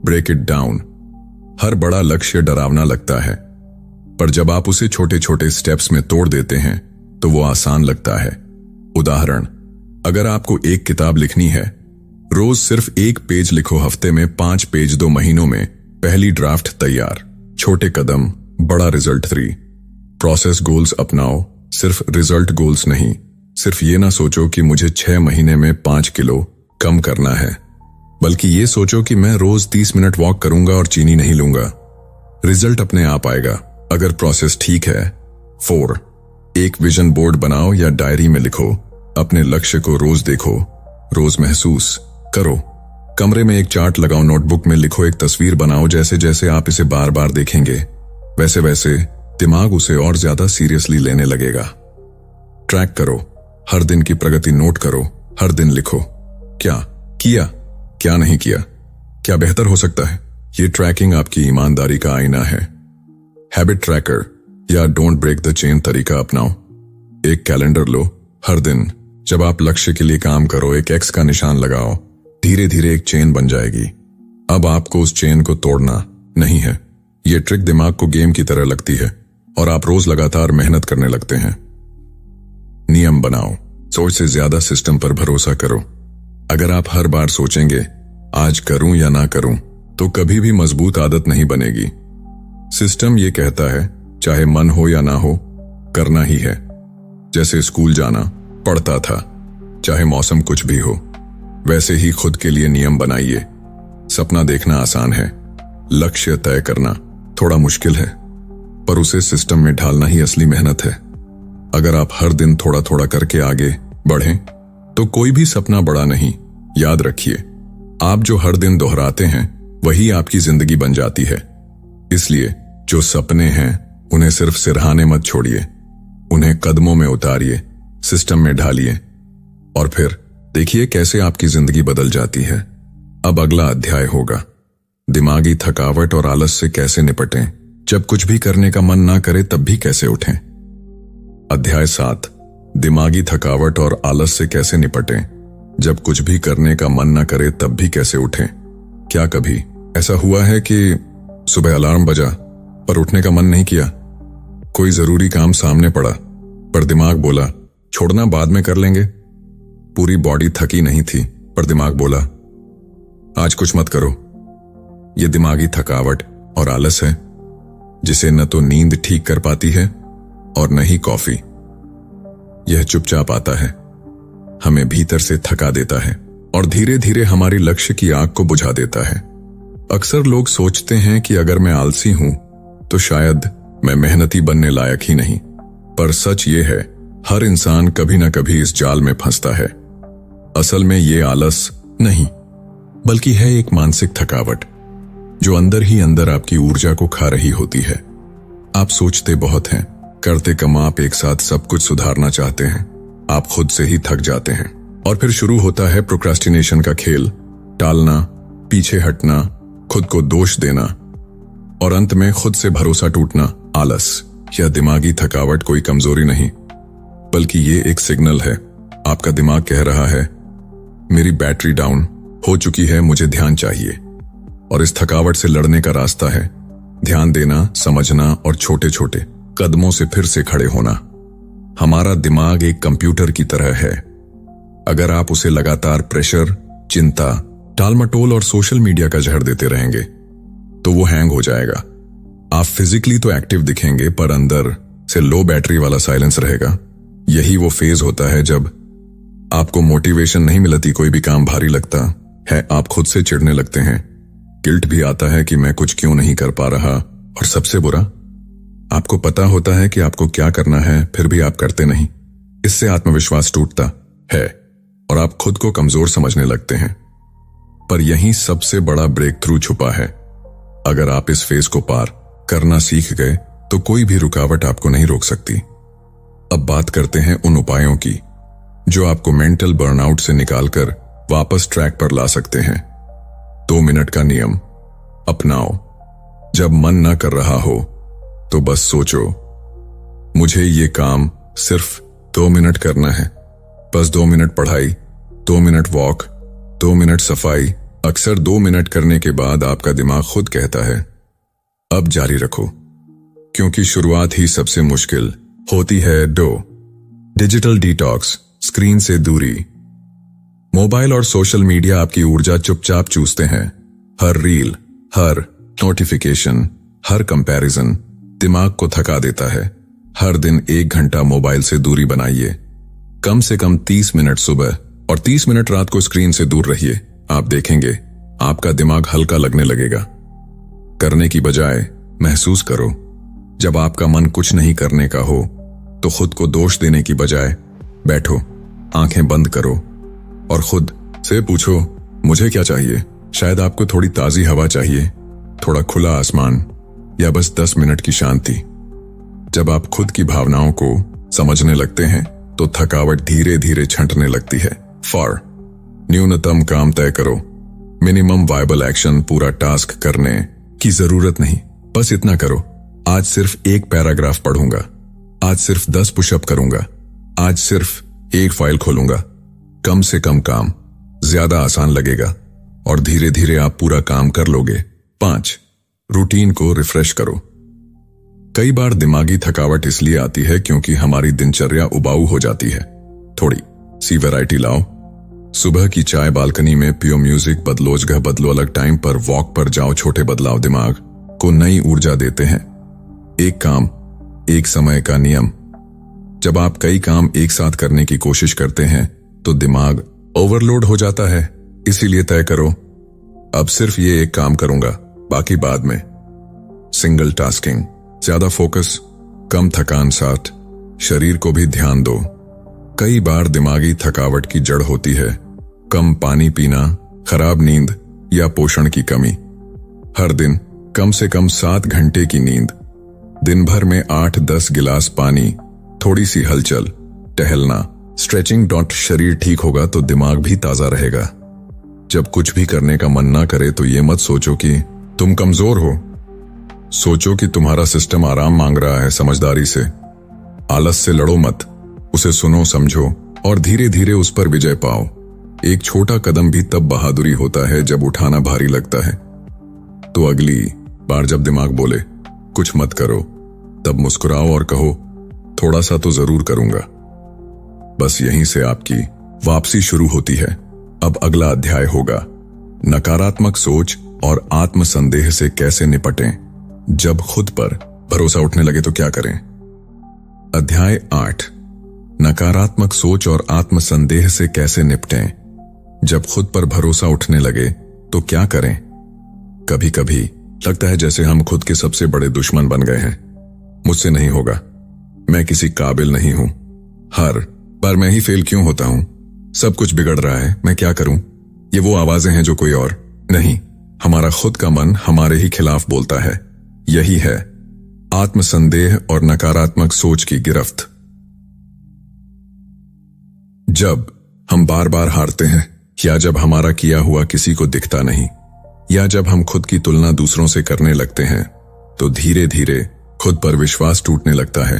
ब्रेक इट डाउन हर बड़ा लक्ष्य डरावना लगता है। पर जब आप उसे छोटे छोटे स्टेप्स में तोड़ देते हैं तो वो आसान लगता है। उदाहरण, अगर आपको एक किताब लिखनी है, रोज सिर्फ़ एक पेज लिखो हफ़्ते में पाँच पेज दो महीनों में, पहली ड्राफ्ट तैयार। छोटे कदम, बड़ा रिज़ल्ट थ्री प्रोसेस गोल्स अपनाओ, सिर्फ़ रिज़ल्ट गोल्स नहीं। सिर्फ़ ये ना सोचो कि मुझे छह महीने में पाँच किलो कम करना है। बल्कि ये सोचो कि मैं रोज तीस मिनट वॉक करूँगा और चीनी नहीं लूँगा। रिज़ल्ट अपने आप आएगा। अगर प्रोसेस ठीक है फोर एक विजन बोर्ड बनाओ या डायरी में लिखो। अपने लक्ष्य को रोज देखो। रोज महसूस करो। कमरे में एक चार्ट लगाओ नोटबुक में लिखो, एक तस्वीर बनाओ, जैसे जैसे आप इसे बार बार देखेंगे, वैसे वैसे दिमाग उसे और ज़्यादा सीरियसली लेने लगेगा। ट्रैक करो। हर दिन की प्रगति नोट करो। हर दिन लिखो। क्या? किया? क्या नहीं किया? क्या बेहतर हो सकता है? ये ट्रैकिंग आपकी ईमानदारी का आईना है। हैबिट ट्रैकर या डोंट ब्रेक द चेन तरीका अपनाओ। एक कैलेंडर लो, हर दिन, जब आप लक्ष्य के लिए काम करो, एक एक्स का निशान लगाओ धीरे धीरे एक चेन बन जाएगी। अब आपको उस चेन को तोड़ना नहीं है। ये ट्रिक दिमाग को गेम की तरह लगती है, और आप रोज लगातार मेहनत करने लगते हैं। नियम बनाओ, सोच से ज़्यादा सिस्टम पर भरोसा करो। अगर आप हर बार सोचेंगे, आज करूँ या ना करूँ तो कभी भी मज़बूत आदत नहीं बनेगी। सिस्टम ये कहता है, चाहे मन हो या ना हो, करना ही है। जैसे स्कूल जाना, पढ़ता था, चाहे मौसम कुछ भी हो, वैसे ही खुद के लिए नियम बनाइए। सपना देखना आसान है, लक्ष्य तय करना थोड़ा मुश्किल है, पर उसे सिस्टम में ढालना ही असली मेहनत है। अगर आप हर दिन थोड़ा थोड़ा करके आगे बढ़ें तो कोई भी सपना बड़ा नहीं, याद रखिए। आप जो हर दिन दोहराते हैं, वही आपकी ज़िंदगी बन जाती है। इसलिए जो सपने हैं, उन्हें सिर्फ़ सिरहाने मत छोड़िए। उन्हें कदमों में उतारिए, सिस्टम में ढालिए। और फिर, देखिए कैसे आपकी ज़िंदगी बदल जाती है। अब अगला अध्याय होगा। दिमागी थकावट और आलस से कैसे निपटें? जब कुछ भी करने का मन ना करे, तब भी कैसे उठें? अध्याय सात। दिमागी थकावट और आलस से कैसे निपटें? जब कुछ भी करने का मन ना करे, तब भी कैसे उठें? क्या कभी? ऐसा हुआ है कि सुबह अलार्म बजा, पर उठने का मन नहीं किया। कोई ज़रूरी काम सामने पड़ा, पर दिमाग बोला, छोड़ना, बाद में कर लेंगे। पूरी बॉडी थकी नहीं थी, पर दिमाग बोला, आज कुछ मत करो। यह दिमागी थकावट और आलस है, जिसे न तो नींद ठीक कर पाती है और न ही कॉफ़ी। यह चुपचाप आता है। हमें भीतर से थका देता है और धीरे धीरे हमारी लक्ष्य की आग को बुझा देता है। अक्सर लोग सोचते हैं कि अगर मैं आलसी हूँ तो शायद मैं मेहनती बनने लायक ही नहीं। पर सच ये है, हर इंसान कभी ना कभी इस जाल में फंसता है। असल में ये आलस नहीं, बल्कि है एक मानसिक थकावट, जो अंदर ही अंदर आपकी ऊर्जा को खा रही होती है। आप सोचते बहुत हैं करते कम आप एक साथ सब कुछ सुधारना चाहते हैं, आप खुद से ही थक जाते हैं। और फिर शुरू होता है प्रोक्रेस्टिनेशन का खेल। टालना, पीछे हटना, खुद को दोष देना। और अंत में खुद से भरोसा टूटना, आलस या दिमागी थकावट कोई कमज़ोरी नहीं। बल्कि ये एक सिग्नल है। आपका दिमाग कह रहा है, मेरी बैटरी डाउन, हो चुकी है, मुझे ध्यान चाहिए। और इस थकावट से लड़ने का रास्ता है। ध्यान देना, समझना और छोटे छोटे कदमों से फिर से खड़े होना। हमारा दिमाग एक कंप्यूटर की तरह है। अगर आप उसे लगातार प्रेशर, चिंता, टालमटोल और सोशल मीडिया का जहर देते रहेंगे तो वो हैंग हो जाएगा। आप फिजिकली तो एक्टिव दिखेंगे, पर अंदर से लो बैटरी वाला साइलेंस रहेगा। यही वो फ़ेज़ होता है जब आपको मोटिवेशन नहीं मिलती, कोई भी काम भारी लगता है, आप खुद से चिढ़ने लगते हैं। गिल्ट भी आता है कि मैं कुछ क्यों नहीं कर पा रहा, और सबसे बुरा आपको पता होता है कि आपको क्या करना है, फिर भी आप करते नहीं। इससे आत्मविश्वास टूटता है और आप खुद को कमज़ोर समझने लगते हैं। पर यही सबसे बड़ा ब्रेक थ्रू छुपा है। अगर आप इस फ़ेज़ को पार करना सीख गए तो कोई भी रुकावट आपको नहीं रोक सकती। अब बात करते हैं उन उपायों की, जो आपको मेंटल बर्नआउट से निकालकर वापस ट्रैक पर ला सकते हैं। दो मिनट का नियम, अपनाओ। जब मन ना कर रहा हो तो बस सोचो। मुझे ये काम सिर्फ़ दो मिनट करना है। बस दो मिनट पढ़ाई, दो मिनट वॉक दो मिनट सफ़ाई, अक्सर दो मिनट करने के बाद आपका दिमाग खुद कहता है, अब जारी रखो। क्योंकि शुरुआत ही सबसे मुश्किल होती है डो। डिजिटल डिटॉक्स, स्क्रीन से दूरी। मोबाइल और सोशल मीडिया आपकी ऊर्जा चुपचाप चूसते हैं। हर रील, हर नोटिफिकेशन, हर कंपैरिजन दिमाग को थका देता है। हर दिन एक घंटा मोबाइल से दूरी बनाइए। कम से कम तीस मिनट सुबह और तीस मिनट रात को स्क्रीन से दूर रहिए। आप देखेंगे, आपका दिमाग हल्का लगने लगेगा। करने की बजाय, महसूस करो, जब आपका मन कुछ नहीं करने का हो तो खुद को दोष देने की बजाय, बैठो, आँखें बंद करो और खुद से पूछो, मुझे क्या चाहिए? शायद आपको थोड़ी ताजी हवा चाहिए, थोड़ा खुला आसमान। या बस दस मिनट की शांति। जब आप खुद की भावनाओं को समझने लगते हैं तो थकावट धीरे धीरे छंटने लगती है। फॉर, न्यूनतम काम तय करो। मिनिमम वायबल एक्शन, पूरा टास्क करने की ज़रूरत नहीं। बस इतना करो। आज सिर्फ़ एक पैराग्राफ पढ़ूँगा। आज सिर्फ़ दस पुशअप करूँगा। आज सिर्फ़ एक फ़ाइल खोलूँगा। कम से कम काम। ज़्यादा आसान लगेगा। और धीरे धीरे आप पूरा काम कर लोगे। पाँच रूटीन को रिफ्रेश करो। कई बार दिमागी थकावट इसलिए आती है क्योंकि हमारी दिनचर्या उबाऊ हो जाती है। थोड़ी सी वैरायटी लाओ। सुबह की चाय बालकनी में पियो म्यूज़िक बदलो जगह बदलो अलग टाइम पर वॉक पर जाओ, छोटे बदलाव दिमाग को नई ऊर्जा देते हैं। एक काम, एक समय का नियम। जब आप कई काम एक साथ करने की कोशिश करते हैं तो दिमाग ओवरलोड हो जाता है, इसीलिए तय करो। अब सिर्फ़ ये एक काम करूँगा। बाकी बाद में सिंगल टास्किंग ज़्यादा फोकस कम थकान साथ, शरीर को भी ध्यान दो। कई बार दिमागी थकावट की जड़ होती है, कम पानी पीना, खराब नींद, या पोषण की कमी। हर दिन, कम से कम सात घंटे की नींद। दिन भर में आठ दस गिलास पानी, थोड़ी सी हलचल, टहलना स्ट्रेचिंग डॉट शरीर ठीक होगा तो दिमाग भी ताज़ा रहेगा। जब कुछ भी करने का मन ना करे तो ये मत सोचो कि तुम कमज़ोर हो। सोचो कि तुम्हारा सिस्टम आराम मांग रहा है समझदारी से। आलस से लड़ो मत, उसे सुनो, समझो, और धीरे धीरे उस पर विजय पाओ। एक छोटा कदम भी तब बहादुरी होता है जब उठाना भारी लगता है। तो अगली बार जब दिमाग बोले, कुछ मत करो, तब मुस्कुराओ और कहो, थोड़ा सा तो ज़रूर करूँगा। बस यहीं से आपकी वापसी शुरू होती है। अब अगला अध्याय होगा। नकारात्मक सोच और आत्मसंदेह से कैसे निपटें? जब खुद पर भरोसा उठने लगे तो क्या करें? अध्याय आठ। नकारात्मक सोच और आत्मसंदेह से कैसे निपटें? जब खुद पर भरोसा उठने लगे तो क्या करें? कभी कभी लगता है जैसे हम खुद के सबसे बड़े दुश्मन बन गए हैं। मुझसे नहीं होगा। मैं किसी काबिल नहीं हूँ। हर बार मैं ही फेल क्यों होता हूँ? सब कुछ बिगड़ रहा है। मैं क्या करूँ? ये वो आवाज़ें हैं जो कोई और नहीं। हमारा खुद का मन हमारे ही खिलाफ बोलता है। यही है, आत्मसंदेह और नकारात्मक सोच की गिरफ्त। जब हम बार बार हारते हैं, या जब हमारा किया हुआ किसी को दिखता नहीं, या जब हम खुद की तुलना दूसरों से करने लगते हैं तो धीरे धीरे खुद पर विश्वास टूटने लगता है,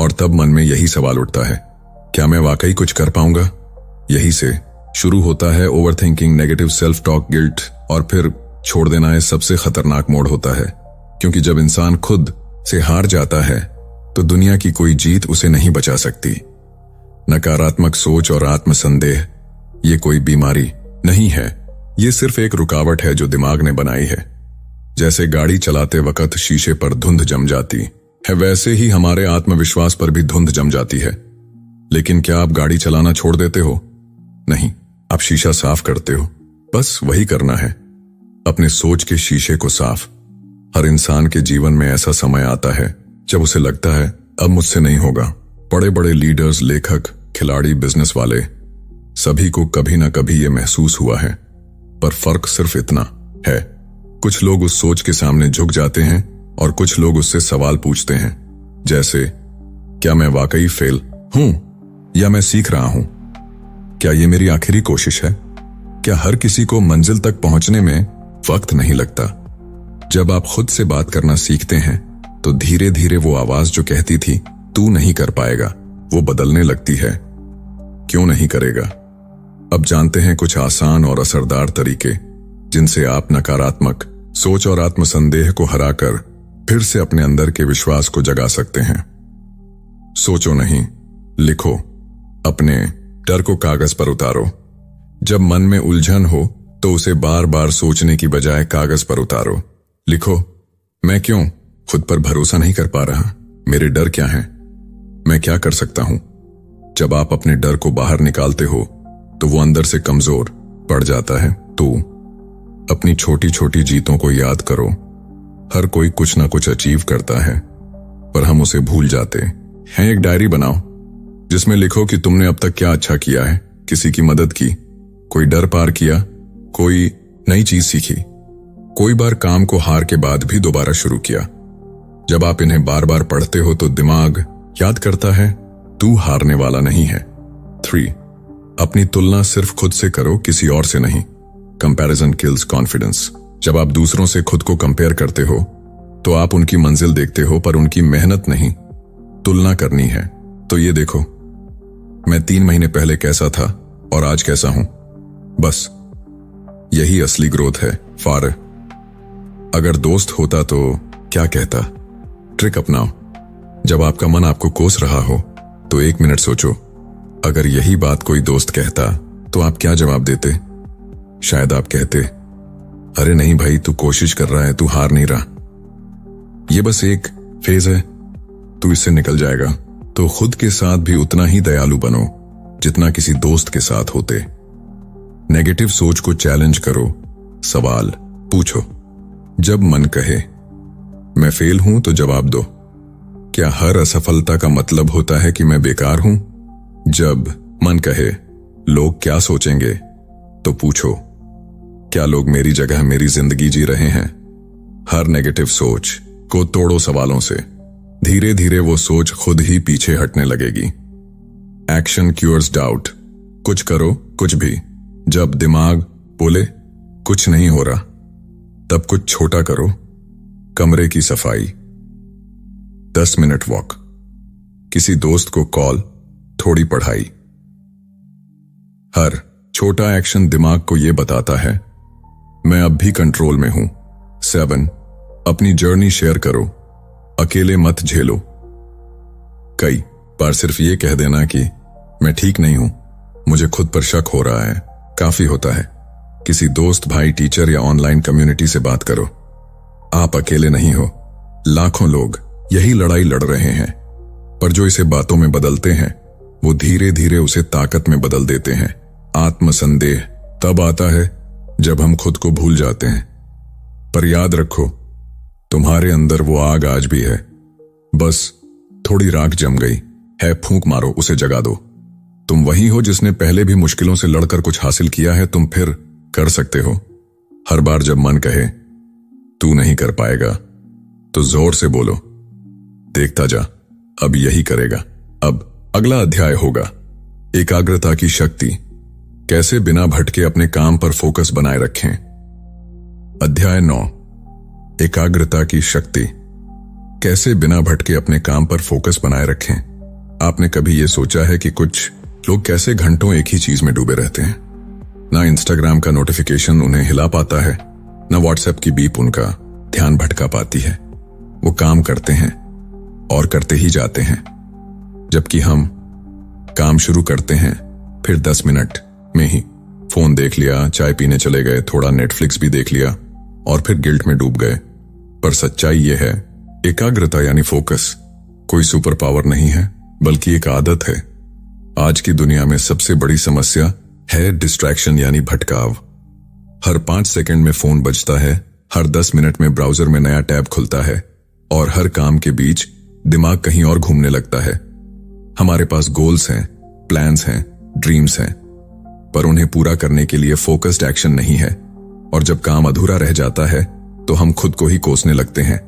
और तब मन में यही सवाल उठता है, क्या मैं वाकई कुछ कर पाऊँगा? यही से शुरू होता है overthinking negative self talk guilt और फिर छोड़ देना ये सबसे खतरनाक मोड होता है। क्योंकि जब इंसान खुद से हार जाता है तो दुनिया की कोई जीत उसे नहीं बचा सकती। नकारात्मक सोच और आत्मसंदेह, ये कोई बीमारी नहीं है। ये सिर्फ़ एक रुकावट है जो दिमाग ने बनाई है। जैसे गाड़ी चलाते वक्त शीशे पर धुंध जम जाती है, वैसे ही हमारे आत्मविश्वास पर भी धुंध जम जाती है। लेकिन क्या आप गाड़ी चलाना छोड़ देते हो? नहीं। आप शीशा साफ़ करते हो। बस वही करना है। अपने सोच के शीशे को साफ़। हर इंसान के जीवन में ऐसा समय आता है, जब उसे लगता है, अब मुझसे नहीं होगा। बड़े बड़े लीडर्स, लेखक, खिलाड़ी, बिज़नेस वाले, सभी को कभी ना कभी यह महसूस हुआ है। पर फ़र्क सिर्फ़ इतना है। कुछ लोग उस सोच के सामने झुक जाते हैं और कुछ लोग उससे सवाल पूछते हैं। जैसे, क्या मैं वाकई फेल हूँ? या मैं सीख रहा हूँ? क्या ये मेरी आखिरी कोशिश है? क्या हर किसी को मंजिल तक पहुँचने में वक्त नहीं लगता? जब आप खुद से बात करना सीखते हैं तो धीरे धीरे वो आवाज़ जो कहती थी, तू नहीं कर पाएगा, वो बदलने लगती है। क्यों नहीं करेगा? अब जानते हैं कुछ आसान और असरदार तरीके, जिनसे आप नकारात्मक सोच और आत्मसंदेह को हराकर फिर से अपने अंदर के विश्वास को जगा सकते हैं। सोचो नहीं, लिखो अपने डर को कागज़ पर उतारो। जब मन में उलझन हो तो उसे बार बार सोचने की बजाय कागज़ पर उतारो। लिखो, मैं क्यों? खुद पर भरोसा नहीं कर पा रहा। मेरे डर क्या हैं? मैं क्या कर सकता हूँ? जब आप अपने डर को बाहर निकालते हो तो वो अंदर से कमज़ोर पड़ जाता है। तो अपनी छोटी छोटी जीतों को याद करो। हर कोई कुछ ना कुछ अचीव करता है, पर हम उसे भूल जाते। हैं, एक डायरी बनाओ। जिसमें लिखो कि तुमने अब तक क्या अच्छा किया है, किसी की मदद की, कोई डर पार किया, कोई नई चीज़ सीखी। कोई बार काम को हार के बाद भी दोबारा शुरू किया। जब आप इन्हें बार बार पढ़ते हो तो दिमाग याद करता है, तू हारने वाला नहीं है। थ्री अपनी तुलना सिर्फ़ खुद से करो, किसी और से नहीं। कंपैरिजन किल्स कॉन्फिडेंस जब आप दूसरों से खुद को कंपेयर करते हो तो आप उनकी मंजिल देखते हो, पर उनकी मेहनत नहीं। तुलना करनी है। तो ये देखो मैं तीन महीने पहले कैसा था और आज कैसा हूँ? बस, यही असली ग्रोथ है, फार। अगर दोस्त होता तो क्या कहता? ट्रिक अपनाओ। जब आपका मन आपको कोस रहा हो तो एक मिनट सोचो। अगर यही बात कोई दोस्त कहता तो आप क्या जवाब देते? शायद आप कहते, अरे नहीं भाई, तू कोशिश कर रहा है, तू हार नहीं रहा। ये बस एक फ़ेज़ है, तू इससे निकल जाएगा। तो खुद के साथ भी उतना ही दयालु बनो, जितना किसी दोस्त के साथ होते। नेगेटिव सोच को चैलेंज करो। सवाल, पूछो। जब मन कहे, मैं फेल हूँ तो जवाब दो। क्या हर असफलता का मतलब होता है कि मैं बेकार हूँ? जब मन कहे, लोग क्या सोचेंगे? तो पूछो, क्या लोग मेरी जगह मेरी ज़िंदगी जी रहे हैं? हर नेगेटिव सोच को तोड़ो सवालों से। धीरे धीरे वो सोच खुद ही पीछे हटने लगेगी। एक्शन क्यूर्स डाउट कुछ करो, कुछ भी। जब दिमाग बोले, कुछ नहीं हो रहा। तब कुछ छोटा करो। कमरे की सफ़ाई। दस मिनट वॉक किसी दोस्त को कॉल थोड़ी पढ़ाई। हर छोटा एक्शन दिमाग को यह बताता है, मैं अब भी कंट्रोल में हूँ। सेवन अपनी जर्नी शेयर करो। अकेले मत झेलो। कई बार सिर्फ़ ये कह देना कि मैं ठीक नहीं हूँ। मुझे खुद पर शक हो रहा है। काफ़ी होता है। किसी दोस्त, भाई, टीचर या ऑनलाइन कम्युनिटी से बात करो। आप अकेले नहीं हो। लाखों लोग यही लड़ाई लड़ रहे हैं। पर जो इसे बातों में बदलते हैं, वो धीरे धीरे उसे ताकत में बदल देते हैं। आत्मसंदेह तब आता है जब हम खुद को भूल जाते हैं। पर याद रखो तुम्हारे अंदर वो आग आज भी है। बस, थोड़ी राख जम गई। है, फूंक मारो, उसे जगा दो। तुम वही हो जिसने पहले भी मुश्किलों से लड़कर कुछ हासिल किया है, तुम फिर कर सकते हो। हर बार जब मन कहे, तू नहीं कर पाएगा तो ज़ोर से बोलो, देखता जा, अब यही करेगा। अब अगला अध्याय होगा। एकाग्रता की शक्ति। कैसे बिना भटके अपने काम पर फोकस बनाए रखें? अध्याय नौ। एकाग्रता की शक्ति। कैसे बिना भटके अपने काम पर फोकस बनाए रखें? आपने कभी यह सोचा है कि कुछ लोग कैसे घंटों एक ही चीज़ में डूबे रहते हैं? ना इंस्टाग्राम का नोटिफिकेशन उन्हें हिला पाता है, ना व्हाट्सएप की बीप उनका ध्यान भटका पाती है। वो काम करते हैं, और करते ही जाते हैं। जबकि हम काम शुरू करते हैं, फिर दस मिनट में ही। फ़ोन देख लिया, चाय पीने चले गए, थोड़ा नेटफ्लिक्स भी देख लिया। और फिर गिल्ट में डूब गए। पर सच्चाई यह है, एकाग्रता यानी फोकस, कोई सुपर पावर नहीं है, बल्कि एक आदत है। आज की दुनिया में सबसे बड़ी समस्या है डिस्ट्रैक्शन यानी भटकाव। हर पाँच सेकंड में फ़ोन बजता है, हर दस मिनट में ब्राउज़र में नया टैब खुलता है, और हर काम के बीच दिमाग कहीं और घूमने लगता है। हमारे पास गोल्स हैं, प्लान्स हैं, ड्रीम्स हैं, पर उन्हें पूरा करने के लिए फोकस्ड एक्शन नहीं है। और जब काम अधूरा रह जाता है तो हम खुद को ही कोसने लगते हैं।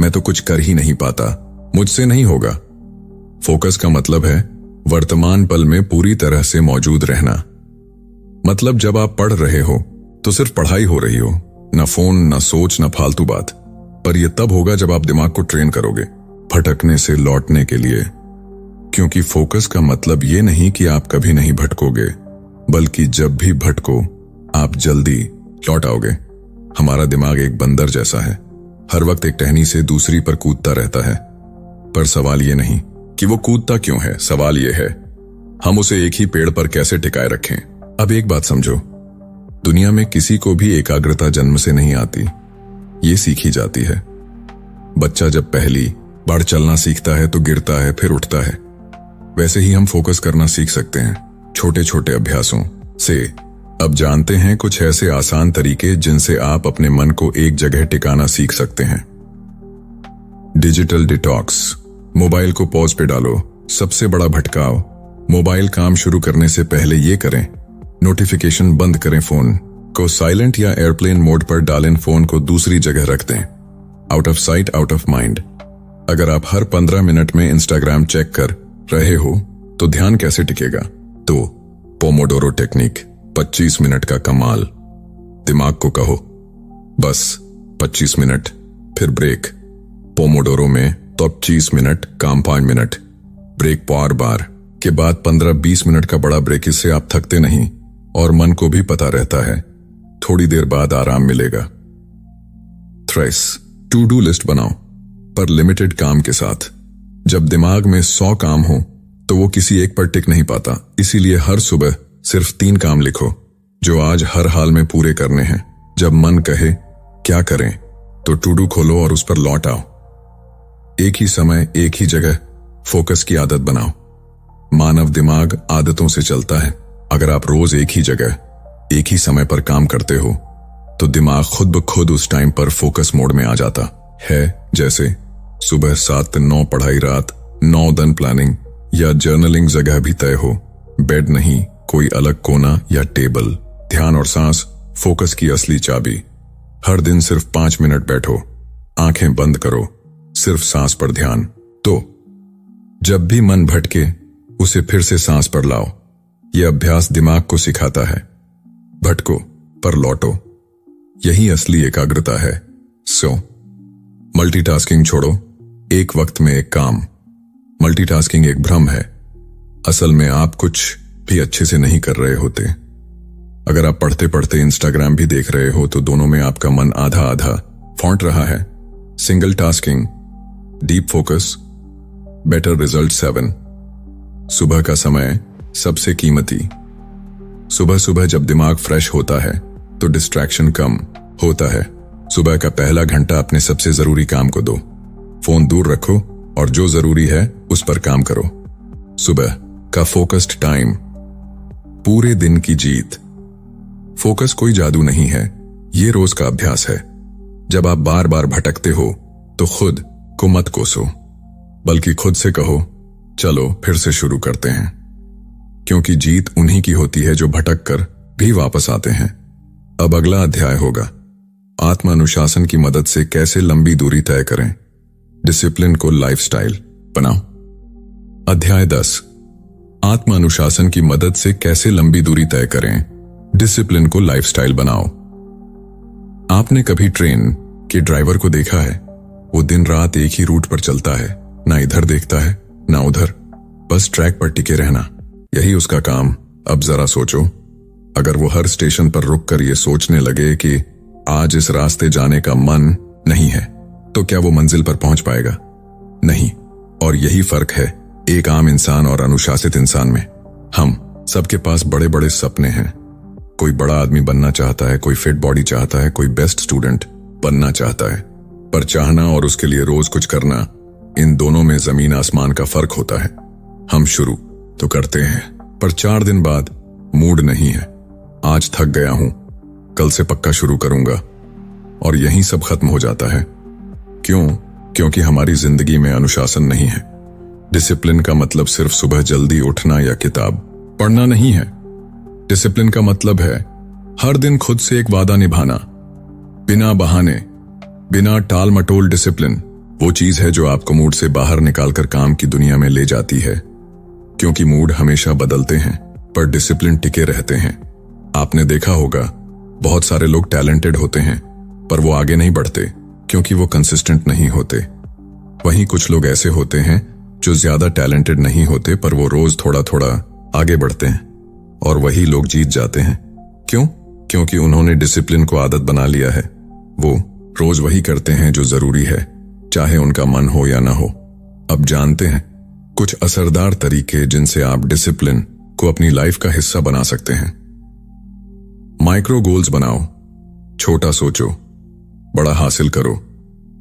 मैं तो कुछ कर ही नहीं पाता, मुझसे नहीं होगा। फोकस का मतलब है, वर्तमान पल में पूरी तरह से मौजूद रहना। मतलब जब आप पढ़ रहे हो तो सिर्फ़ पढ़ाई हो रही हो, ना फ़ोन, ना सोच, ना फालतू बात। पर यह तब होगा जब आप दिमाग को ट्रेन करोगे भटकने से लौटने के लिए। क्योंकि फोकस का मतलब यह नहीं कि आप कभी नहीं भटकोगे, बल्कि जब भी भटको, आप जल्दी लौट आओगे हमारा दिमाग एक बंदर जैसा है। हर वक्त एक टहनी से दूसरी पर कूदता रहता है। पर सवाल ये नहीं कि वो कूदता क्यों है, सवाल ये है, हम उसे एक ही पेड़ पर कैसे टिकाए रखें? अब एक बात समझो, दुनिया में किसी को भी एकाग्रता जन्म से नहीं आती। ये सीखी जाती है। बच्चा जब पहली बार चलना सीखता है तो गिरता है, फिर उठता है। वैसे ही हम फोकस करना सीख सकते हैं छोटे छोटे अभ्यासों से। अब जानते हैं कुछ ऐसे आसान तरीके जिनसे आप अपने मन को एक जगह टिकाना सीख सकते हैं। Digital detox. मोबाइल को पॉज पे डालो। सबसे बड़ा भटकाव। मोबाइल काम शुरू करने से पहले ये करें। नोटिफिकेशन बंद करें फ़ोन को। साइलेंट या एयरप्लेन मोड पर डालें फ़ोन को दूसरी जगह रख दें। Out of sight out of mind अगर आप हर पंद्रह मिनट में इंस्टाग्राम चेक कर रहे हो तो ध्यान कैसे टिकेगा? तो पोमोडोरो टेक्निक 25 मिनट का कमाल। दिमाग को कहो। बस 25 मिनट, फिर ब्रेक। पोमोडोरो में तो अब चीस मिनट, काम पाँच मिनट। ब्रेक बार बार। के बाद 15-20 मिनट का बड़ा ब्रेक, इससे आप थकते नहीं। और मन को भी पता रहता है। थोड़ी देर बाद आराम मिलेगा। थ्रेस टू डू लिस्ट बनाओ। पर लिमिटेड काम के साथ। जब दिमाग में सौ काम हो तो वो किसी एक पर टिक नहीं पाता। इसीलिए हर सुबह सिर्फ़ तीन काम लिखो, जो आज हर हाल में पूरे करने हैं। जब मन कहे, क्या करें? तो टू डू खोलो और उस पर लौट आओ। एक ही समय, एक ही जगह, फोकस की आदत बनाओ। मानव दिमाग आदतों से चलता है। अगर आप रोज एक ही जगह, एक ही समय पर काम करते हो तो दिमाग खुद ब खुद उस टाइम पर फोकस मोड में आ जाता। है जैसे, सुबह सात, नौ, पढ़ाई रात, नौ दन प्लानिंग या जर्नलिंग जगह भी तय हो। बेड नहीं कोई अलग कोना या टेबल, ध्यान और सांस, फोकस की असली चाबी। हर दिन सिर्फ़ पाँच मिनट बैठो। आँखें बंद करो। सिर्फ़ सांस पर ध्यान। तो जब भी मन भटके, उसे फिर से सांस पर लाओ। यह अभ्यास दिमाग को सिखाता है। भटको, पर लौटो। यही असली एकाग्रता है। सो, मल्टीटास्किंग छोड़ो। एक वक्त में एक काम। मल्टीटास्किंग एक भ्रम है। असल में आप कुछ भी अच्छे से नहीं कर रहे होते। अगर आप पढ़ते पढ़ते इंस्टाग्राम भी देख रहे हो तो दोनों में आपका मन आधा आधा फॉन्ट रहा है। Single tasking deep focus better result seven सुबह का समय सबसे कीमती। सुबह सुबह जब दिमाग फ्रेश होता है तो डिस्ट्रैक्शन कम होता है। सुबह का पहला घंटा अपने सबसे ज़रूरी काम को दो। फ़ोन दूर रखो और जो ज़रूरी है, उस पर काम करो। सुबह का फोकस्ड टाइम पूरे दिन की जीत। फोकस कोई जादू नहीं है। ये रोज का अभ्यास है। जब आप बार बार भटकते हो तो खुद को मत कोसो। बल्कि खुद से कहो, चलो, फिर से शुरू करते हैं। क्योंकि जीत उन्हीं की होती है जो भटक कर भी वापस आते हैं। अब अगला अध्याय होगा। आत्म अनुशासन की मदद से कैसे लंबी दूरी तय करें। डिसिप्लिन को लाइफस्टाइल बनाओ। अध्याय दस। आत्म अनुशासन की मदद से कैसे लंबी दूरी तय करें। डिसिप्लिन को लाइफस्टाइल बनाओ। आपने कभी ट्रेन के ड्राइवर को देखा है? वो दिन रात एक ही रूट पर चलता है। ना इधर देखता है, ना उधर। बस ट्रैक पर टिके रहना। यही उसका काम। अब जरा सोचो। अगर वो हर स्टेशन पर रुक कर ये सोचने लगे कि आज इस रास्ते जाने का मन नहीं है तो क्या वो मंजिल पर पहुँच पाएगा? नहीं। और यही फ़र्क है एक आम इंसान और अनुशासित इंसान में, हम सबके पास बड़े बड़े सपने हैं। कोई बड़ा आदमी बनना चाहता है, कोई फिट बॉडी चाहता है, कोई बेस्ट स्टूडेंट बनना चाहता है। पर चाहना और उसके लिए रोज कुछ करना, इन दोनों में ज़मीन आसमान का फ़र्क होता है। हम शुरू तो करते हैं, पर चार दिन बाद मूड नहीं है। आज थक गया हूँ, कल से पक्का शुरू करूँगा। और यही सब खत्म हो जाता है। क्यों? क्योंकि हमारी ज़िंदगी में अनुशासन नहीं है। डिसिप्लिन का मतलब सिर्फ़ सुबह जल्दी उठना या किताब पढ़ना नहीं है। डिसिप्लिन का मतलब है हर दिन खुद से एक वादा निभाना। बिना बहाने, बिना टाल मटोल डिसिप्लिन वो चीज़ है जो आपको मूड से बाहर निकालकर काम की दुनिया में ले जाती है। क्योंकि मूड हमेशा बदलते हैं, पर डिसिप्लिन टिके रहते हैं। आपने देखा होगा, बहुत सारे लोग टैलेंटेड होते हैं, पर वो आगे नहीं बढ़ते, क्योंकि वो कंसिस्टेंट नहीं होते। वहीं कुछ लोग ऐसे होते हैं जो ज़्यादा टैलेंटेड नहीं होते, पर वो रोज थोड़ा थोड़ा आगे बढ़ते हैं। और वही लोग जीत जाते हैं। क्यों? क्योंकि उन्होंने डिसिप्लिन को आदत बना लिया है। वो रोज वही करते हैं जो ज़रूरी है, चाहे उनका मन हो या ना हो। अब जानते हैं, कुछ असरदार तरीके जिनसे आप डिसिप्लिन को अपनी लाइफ का हिस्सा बना सकते हैं। माइक्रो गोल्स बनाओ। छोटा सोचो। बड़ा हासिल करो।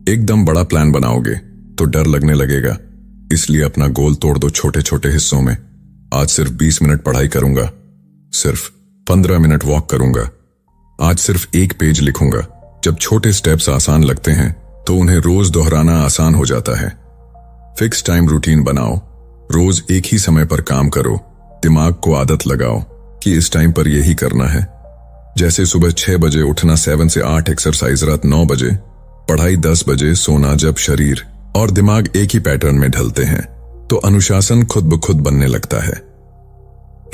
एकदम बड़ा प्लान बनाओगे तो डर लगने लगेगा। इसलिए अपना गोल तोड़ दो छोटे छोटे हिस्सों में। आज सिर्फ़ 20 मिनट पढ़ाई करूँगा। सिर्फ़ पंद्रह मिनट वॉक करूँगा। आज सिर्फ़ एक पेज लिखूँगा। जब छोटे स्टेप्स आसान लगते हैं तो उन्हें रोज दोहराना आसान हो जाता है। फिक्स टाइम रूटीन बनाओ। रोज एक ही समय पर काम करो। दिमाग को आदत लगाओ कि इस टाइम पर यही करना है। जैसे सुबह छह बजे उठना सेवन से आठ एक्सरसाइज रात नौ बजे। पढ़ाई दस बजे, सोना जब शरीर। और दिमाग एक ही पैटर्न में ढलते हैं तो अनुशासन खुद ब खुद बनने लगता है।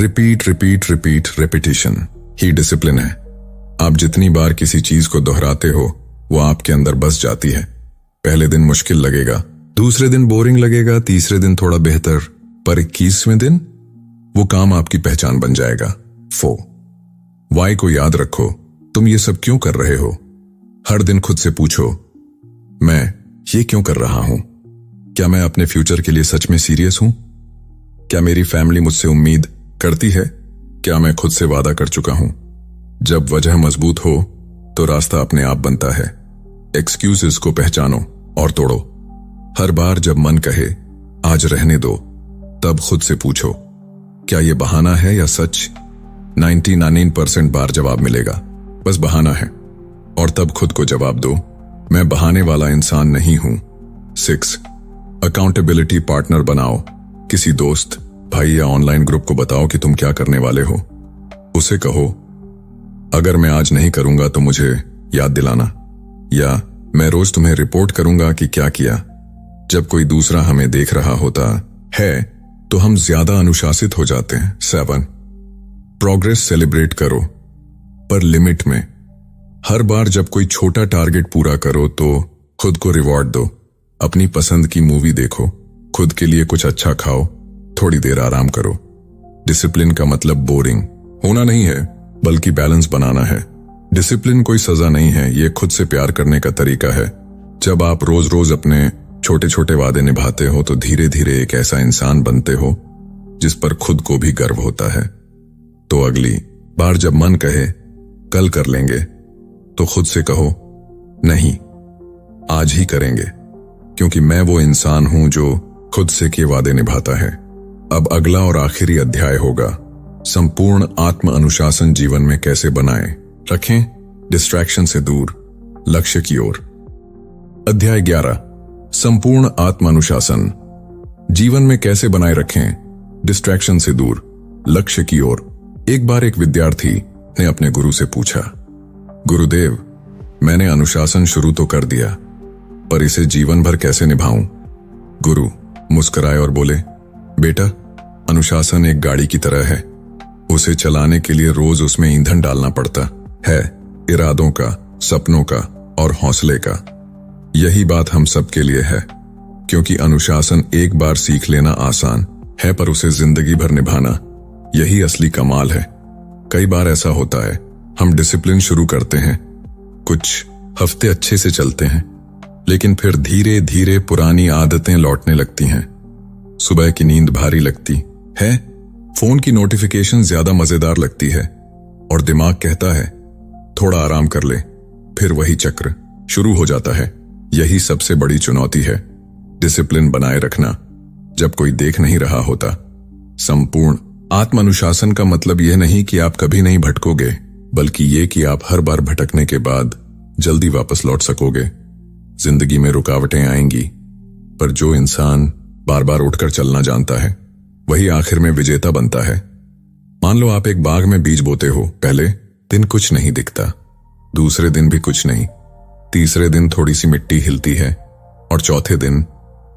रिपीट रिपीट रिपीट रेपिटेशन ही डिसिप्लिन है। आप जितनी बार किसी चीज़ को दोहराते हो, वो आपके अंदर बस जाती है। पहले दिन मुश्किल लगेगा, दूसरे दिन बोरिंग लगेगा, तीसरे दिन थोड़ा बेहतर, पर इक्कीसवें दिन, वो काम आपकी पहचान बन जाएगा। फो वाई को याद रखो, तुम ये सब क्यों कर रहे हो? हर दिन खुद से पूछो, मैं ये क्यों कर रहा हूँ? क्या मैं अपने फ्यूचर के लिए सच में सीरियस हूँ? क्या मेरी फैमिली मुझसे उम्मीद करती है? क्या मैं खुद से वादा कर चुका हूँ? जब वजह मज़बूत हो तो रास्ता अपने आप बनता है। एक्सक्यूजेस को पहचानो और तोड़ो। हर बार जब मन कहे, आज रहने दो, तब खुद से पूछो, क्या यह बहाना है या सच? 99 परसेंट बार जवाब मिलेगा। बस बहाना है। और तब खुद को जवाब दो मैं बहाने वाला इंसान नहीं हूँ। सिक्स अकाउंटेबिलिटी पार्टनर बनाओ। किसी दोस्त, भाई या ऑनलाइन ग्रुप को बताओ कि तुम क्या करने वाले हो। उसे कहो, अगर मैं आज नहीं करूँगा तो मुझे याद दिलाना। या, मैं रोज तुम्हें रिपोर्ट करूँगा कि क्या किया। जब कोई दूसरा हमें देख रहा होता है तो हम ज़्यादा अनुशासित हो जाते हैं। सेवन प्रोग्रेस सेलिब्रेट करो। पर लिमिट में हर बार जब कोई छोटा टारगेट पूरा करो तो खुद को रिवॉर्ड दो। अपनी पसंद की मूवी देखो, खुद के लिए कुछ अच्छा खाओ, थोड़ी देर आराम करो। डिसिप्लिन का मतलब बोरिंग होना नहीं है, बल्कि बैलेंस बनाना है। डिसिप्लिन कोई सजा नहीं है, ये खुद से प्यार करने का तरीका है। जब आप रोज रोज अपने छोटे छोटे वादे निभाते हो तो धीरे धीरे एक ऐसा इंसान बनते हो, जिस पर खुद को भी गर्व होता है। तो अगली, बार जब मन कहे, कल कर लेंगे। तो खुद से कहो, नहीं, आज ही करेंगे, क्योंकि मैं वो इंसान हूँ जो खुद से के वादे निभाता है। अब अगला और आखिरी अध्याय होगा। संपूर्ण आत्म अनुशासन जीवन में कैसे बनाएँ? रखें डिस्ट्रैक्शन से दूर, लक्ष्य की ओर। अध्याय 11 संपूर्ण आत्म अनुशासन। जीवन में कैसे बनाए रखें? डिस्ट्रैक्शन से दूर, लक्ष्य की ओर। एक बार एक विद्यार्थी ने अपने गुरु से पूछा गुरुदेव, मैंने अनुशासन शुरू तो कर दिया, पर इसे जीवन भर कैसे निभाऊं? गुरु, मुस्कुराए और बोले, बेटा, अनुशासन एक गाड़ी की तरह है। उसे चलाने के लिए रोज उसमें ईंधन डालना पड़ता है, इरादों का, सपनों का और हौसले का। यही बात हम सबके लिए है, क्योंकि अनुशासन एक बार सीख लेना आसान है, पर उसे ज़िंदगी भर निभाना, यही असली कमाल है। कई बार ऐसा होता है हम डिसिप्लिन शुरू करते हैं। कुछ हफ़्ते अच्छे से चलते हैं, लेकिन फिर धीरे धीरे पुरानी आदतें लौटने लगती हैं। सुबह की नींद भारी लगती है, फ़ोन की नोटिफिकेशन ज़्यादा मज़ेदार लगती है, और दिमाग कहता है, थोड़ा आराम कर ले। फिर वही चक्र शुरू हो जाता है। यही सबसे बड़ी चुनौती है डिसिप्लिन बनाए रखना। जब कोई देख नहीं रहा होता, संपूर्ण आत्मानुशासन का मतलब यह नहीं कि आप कभी नहीं भटकोगे। बल्कि ये कि आप हर बार भटकने के बाद जल्दी वापस लौट सकोगे। ज़िंदगी में रुकावटें आएँगी, पर जो इंसान बार बार उठकर चलना जानता है, वही आखिर में विजेता बनता है। मान लो आप एक बाग में बीज बोते हो, पहले दिन कुछ नहीं दिखता, दूसरे दिन भी कुछ नहीं। तीसरे दिन थोड़ी सी मिट्टी हिलती है, और चौथे दिन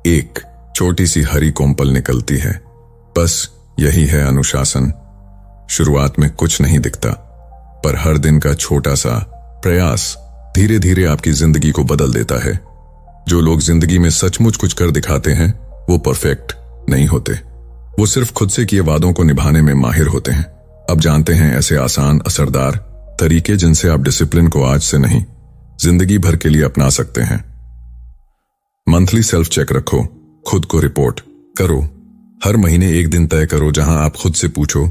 एक छोटी सी हरी कोम्पल निकलती है। बस यही है अनुशासन। शुरुआत में कुछ नहीं दिखता। पर हर दिन का छोटा सा प्रयास धीरे धीरे आपकी ज़िंदगी को बदल देता है। जो लोग ज़िंदगी में सचमुच कुछ कर दिखाते हैं, वो परफेक्ट नहीं होते। वो सिर्फ़ खुद से किए वादों को निभाने में माहिर होते हैं। अब जानते हैं ऐसे आसान, असरदार तरीके जिनसे आप डिसिप्लिन को आज से नहीं, ज़िंदगी भर के लिए अपना सकते हैं। मंथली सेल्फ चेक रखो, खुद को रिपोर्ट करो। हर महीने एक दिन तय करो जहाँ आप खुद से पूछो,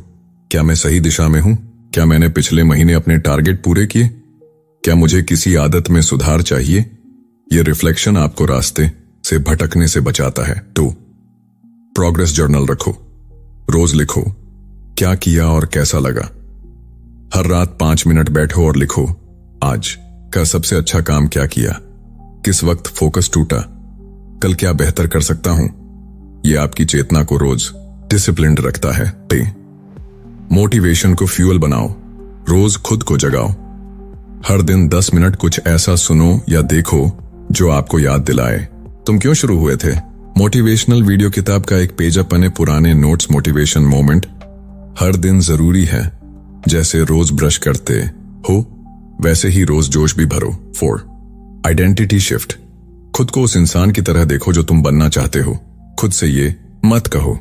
क्या मैं सही दिशा में हूँ? क्या मैंने पिछले महीने अपने टारगेट पूरे किए? क्या मुझे किसी आदत में सुधार चाहिए? यह रिफ्लेक्शन आपको रास्ते से भटकने से बचाता है। टू प्रोग्रेस जर्नल रखो। रोज लिखो, क्या किया और कैसा लगा। हर रात पाँच मिनट बैठो और लिखो, आज का सबसे अच्छा काम क्या किया? किस वक्त फोकस टूटा? कल क्या बेहतर कर सकता हूँ? यह आपकी चेतना को रोज डिसिप्लिन रखता है। पे मोटिवेशन को फ्यूल बनाओ। रोज खुद को जगाओ। हर दिन दस मिनट कुछ ऐसा सुनो या देखो जो आपको याद दिलाए। तुम क्यों शुरू हुए थे? मोटिवेशनल वीडियो किताब का एक पेज अपने पुराने नोट्स मोटिवेशन मोमेंट हर दिन ज़रूरी है, जैसे रोज ब्रश करते हो, वैसे ही रोज जोश भी भरो। फोर आइडेंटिटी शिफ्ट खुद को उस इंसान की तरह देखो जो तुम बनना चाहते हो। खुद से ये मत कहो,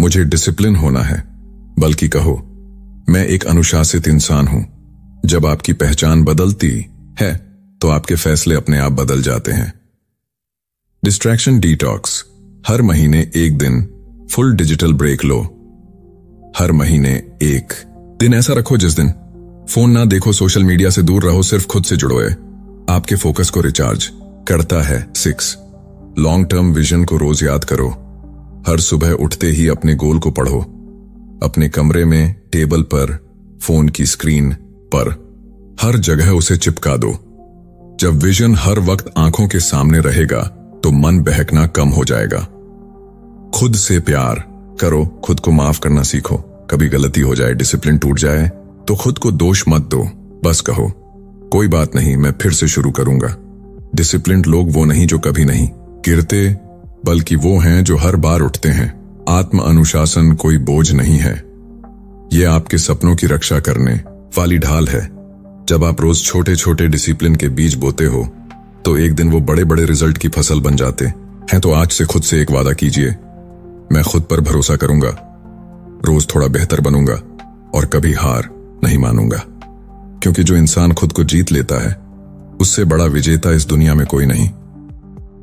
मुझे डिसिप्लिन होना है। बल्कि कहो, मैं एक अनुशासित इंसान हूँ। जब आपकी पहचान बदलती है तो आपके फैसले अपने आप बदल जाते हैं। डिस्ट्रैक्शन डिटॉक्स हर महीने एक दिन फुल डिजिटल ब्रेक लो। हर महीने एक दिन ऐसा रखो जिस दिन फ़ोन ना देखो, सोशल मीडिया से दूर रहो, सिर्फ़ खुद से जुड़ोए आपके फोकस को रिचार्ज करता है सिक्स लॉन्ग टर्म विजन को रोज याद करो। हर सुबह उठते ही अपने गोल को पढ़ो। अपने कमरे में टेबल पर, फ़ोन की स्क्रीन पर। हर जगह उसे चिपका दो। जब विजन हर वक्त आँखों के सामने रहेगा तो मन बहकना कम हो जाएगा। खुद से प्यार करो, खुद को माफ़ करना सीखो। कभी गलती हो जाए डिसिप्लिन टूट जाए तो खुद को दोष मत दो। बस कहो, कोई बात नहीं, मैं फिर से शुरू करूँगा। डिसिप्लिन लोग वो नहीं जो कभी नहीं गिरते, बल्कि वो हैं जो हर बार उठते हैं। आत्म अनुशासन कोई बोझ नहीं है। ये आपके सपनों की रक्षा करने वाली ढाल है। जब आप रोज छोटे छोटे डिसिप्लिन के बीज बोते हो तो एक दिन वो बड़े बड़े रिज़ल्ट की फ़सल बन जाते। हैं तो आज से खुद से एक वादा कीजिए। मैं खुद पर भरोसा करूँगा। रोज थोड़ा बेहतर बनूँगा और कभी हार नहीं मानूँगा। क्योंकि जो इंसान खुद को जीत लेता है, उससे बड़ा विजेता इस दुनिया में कोई नहीं।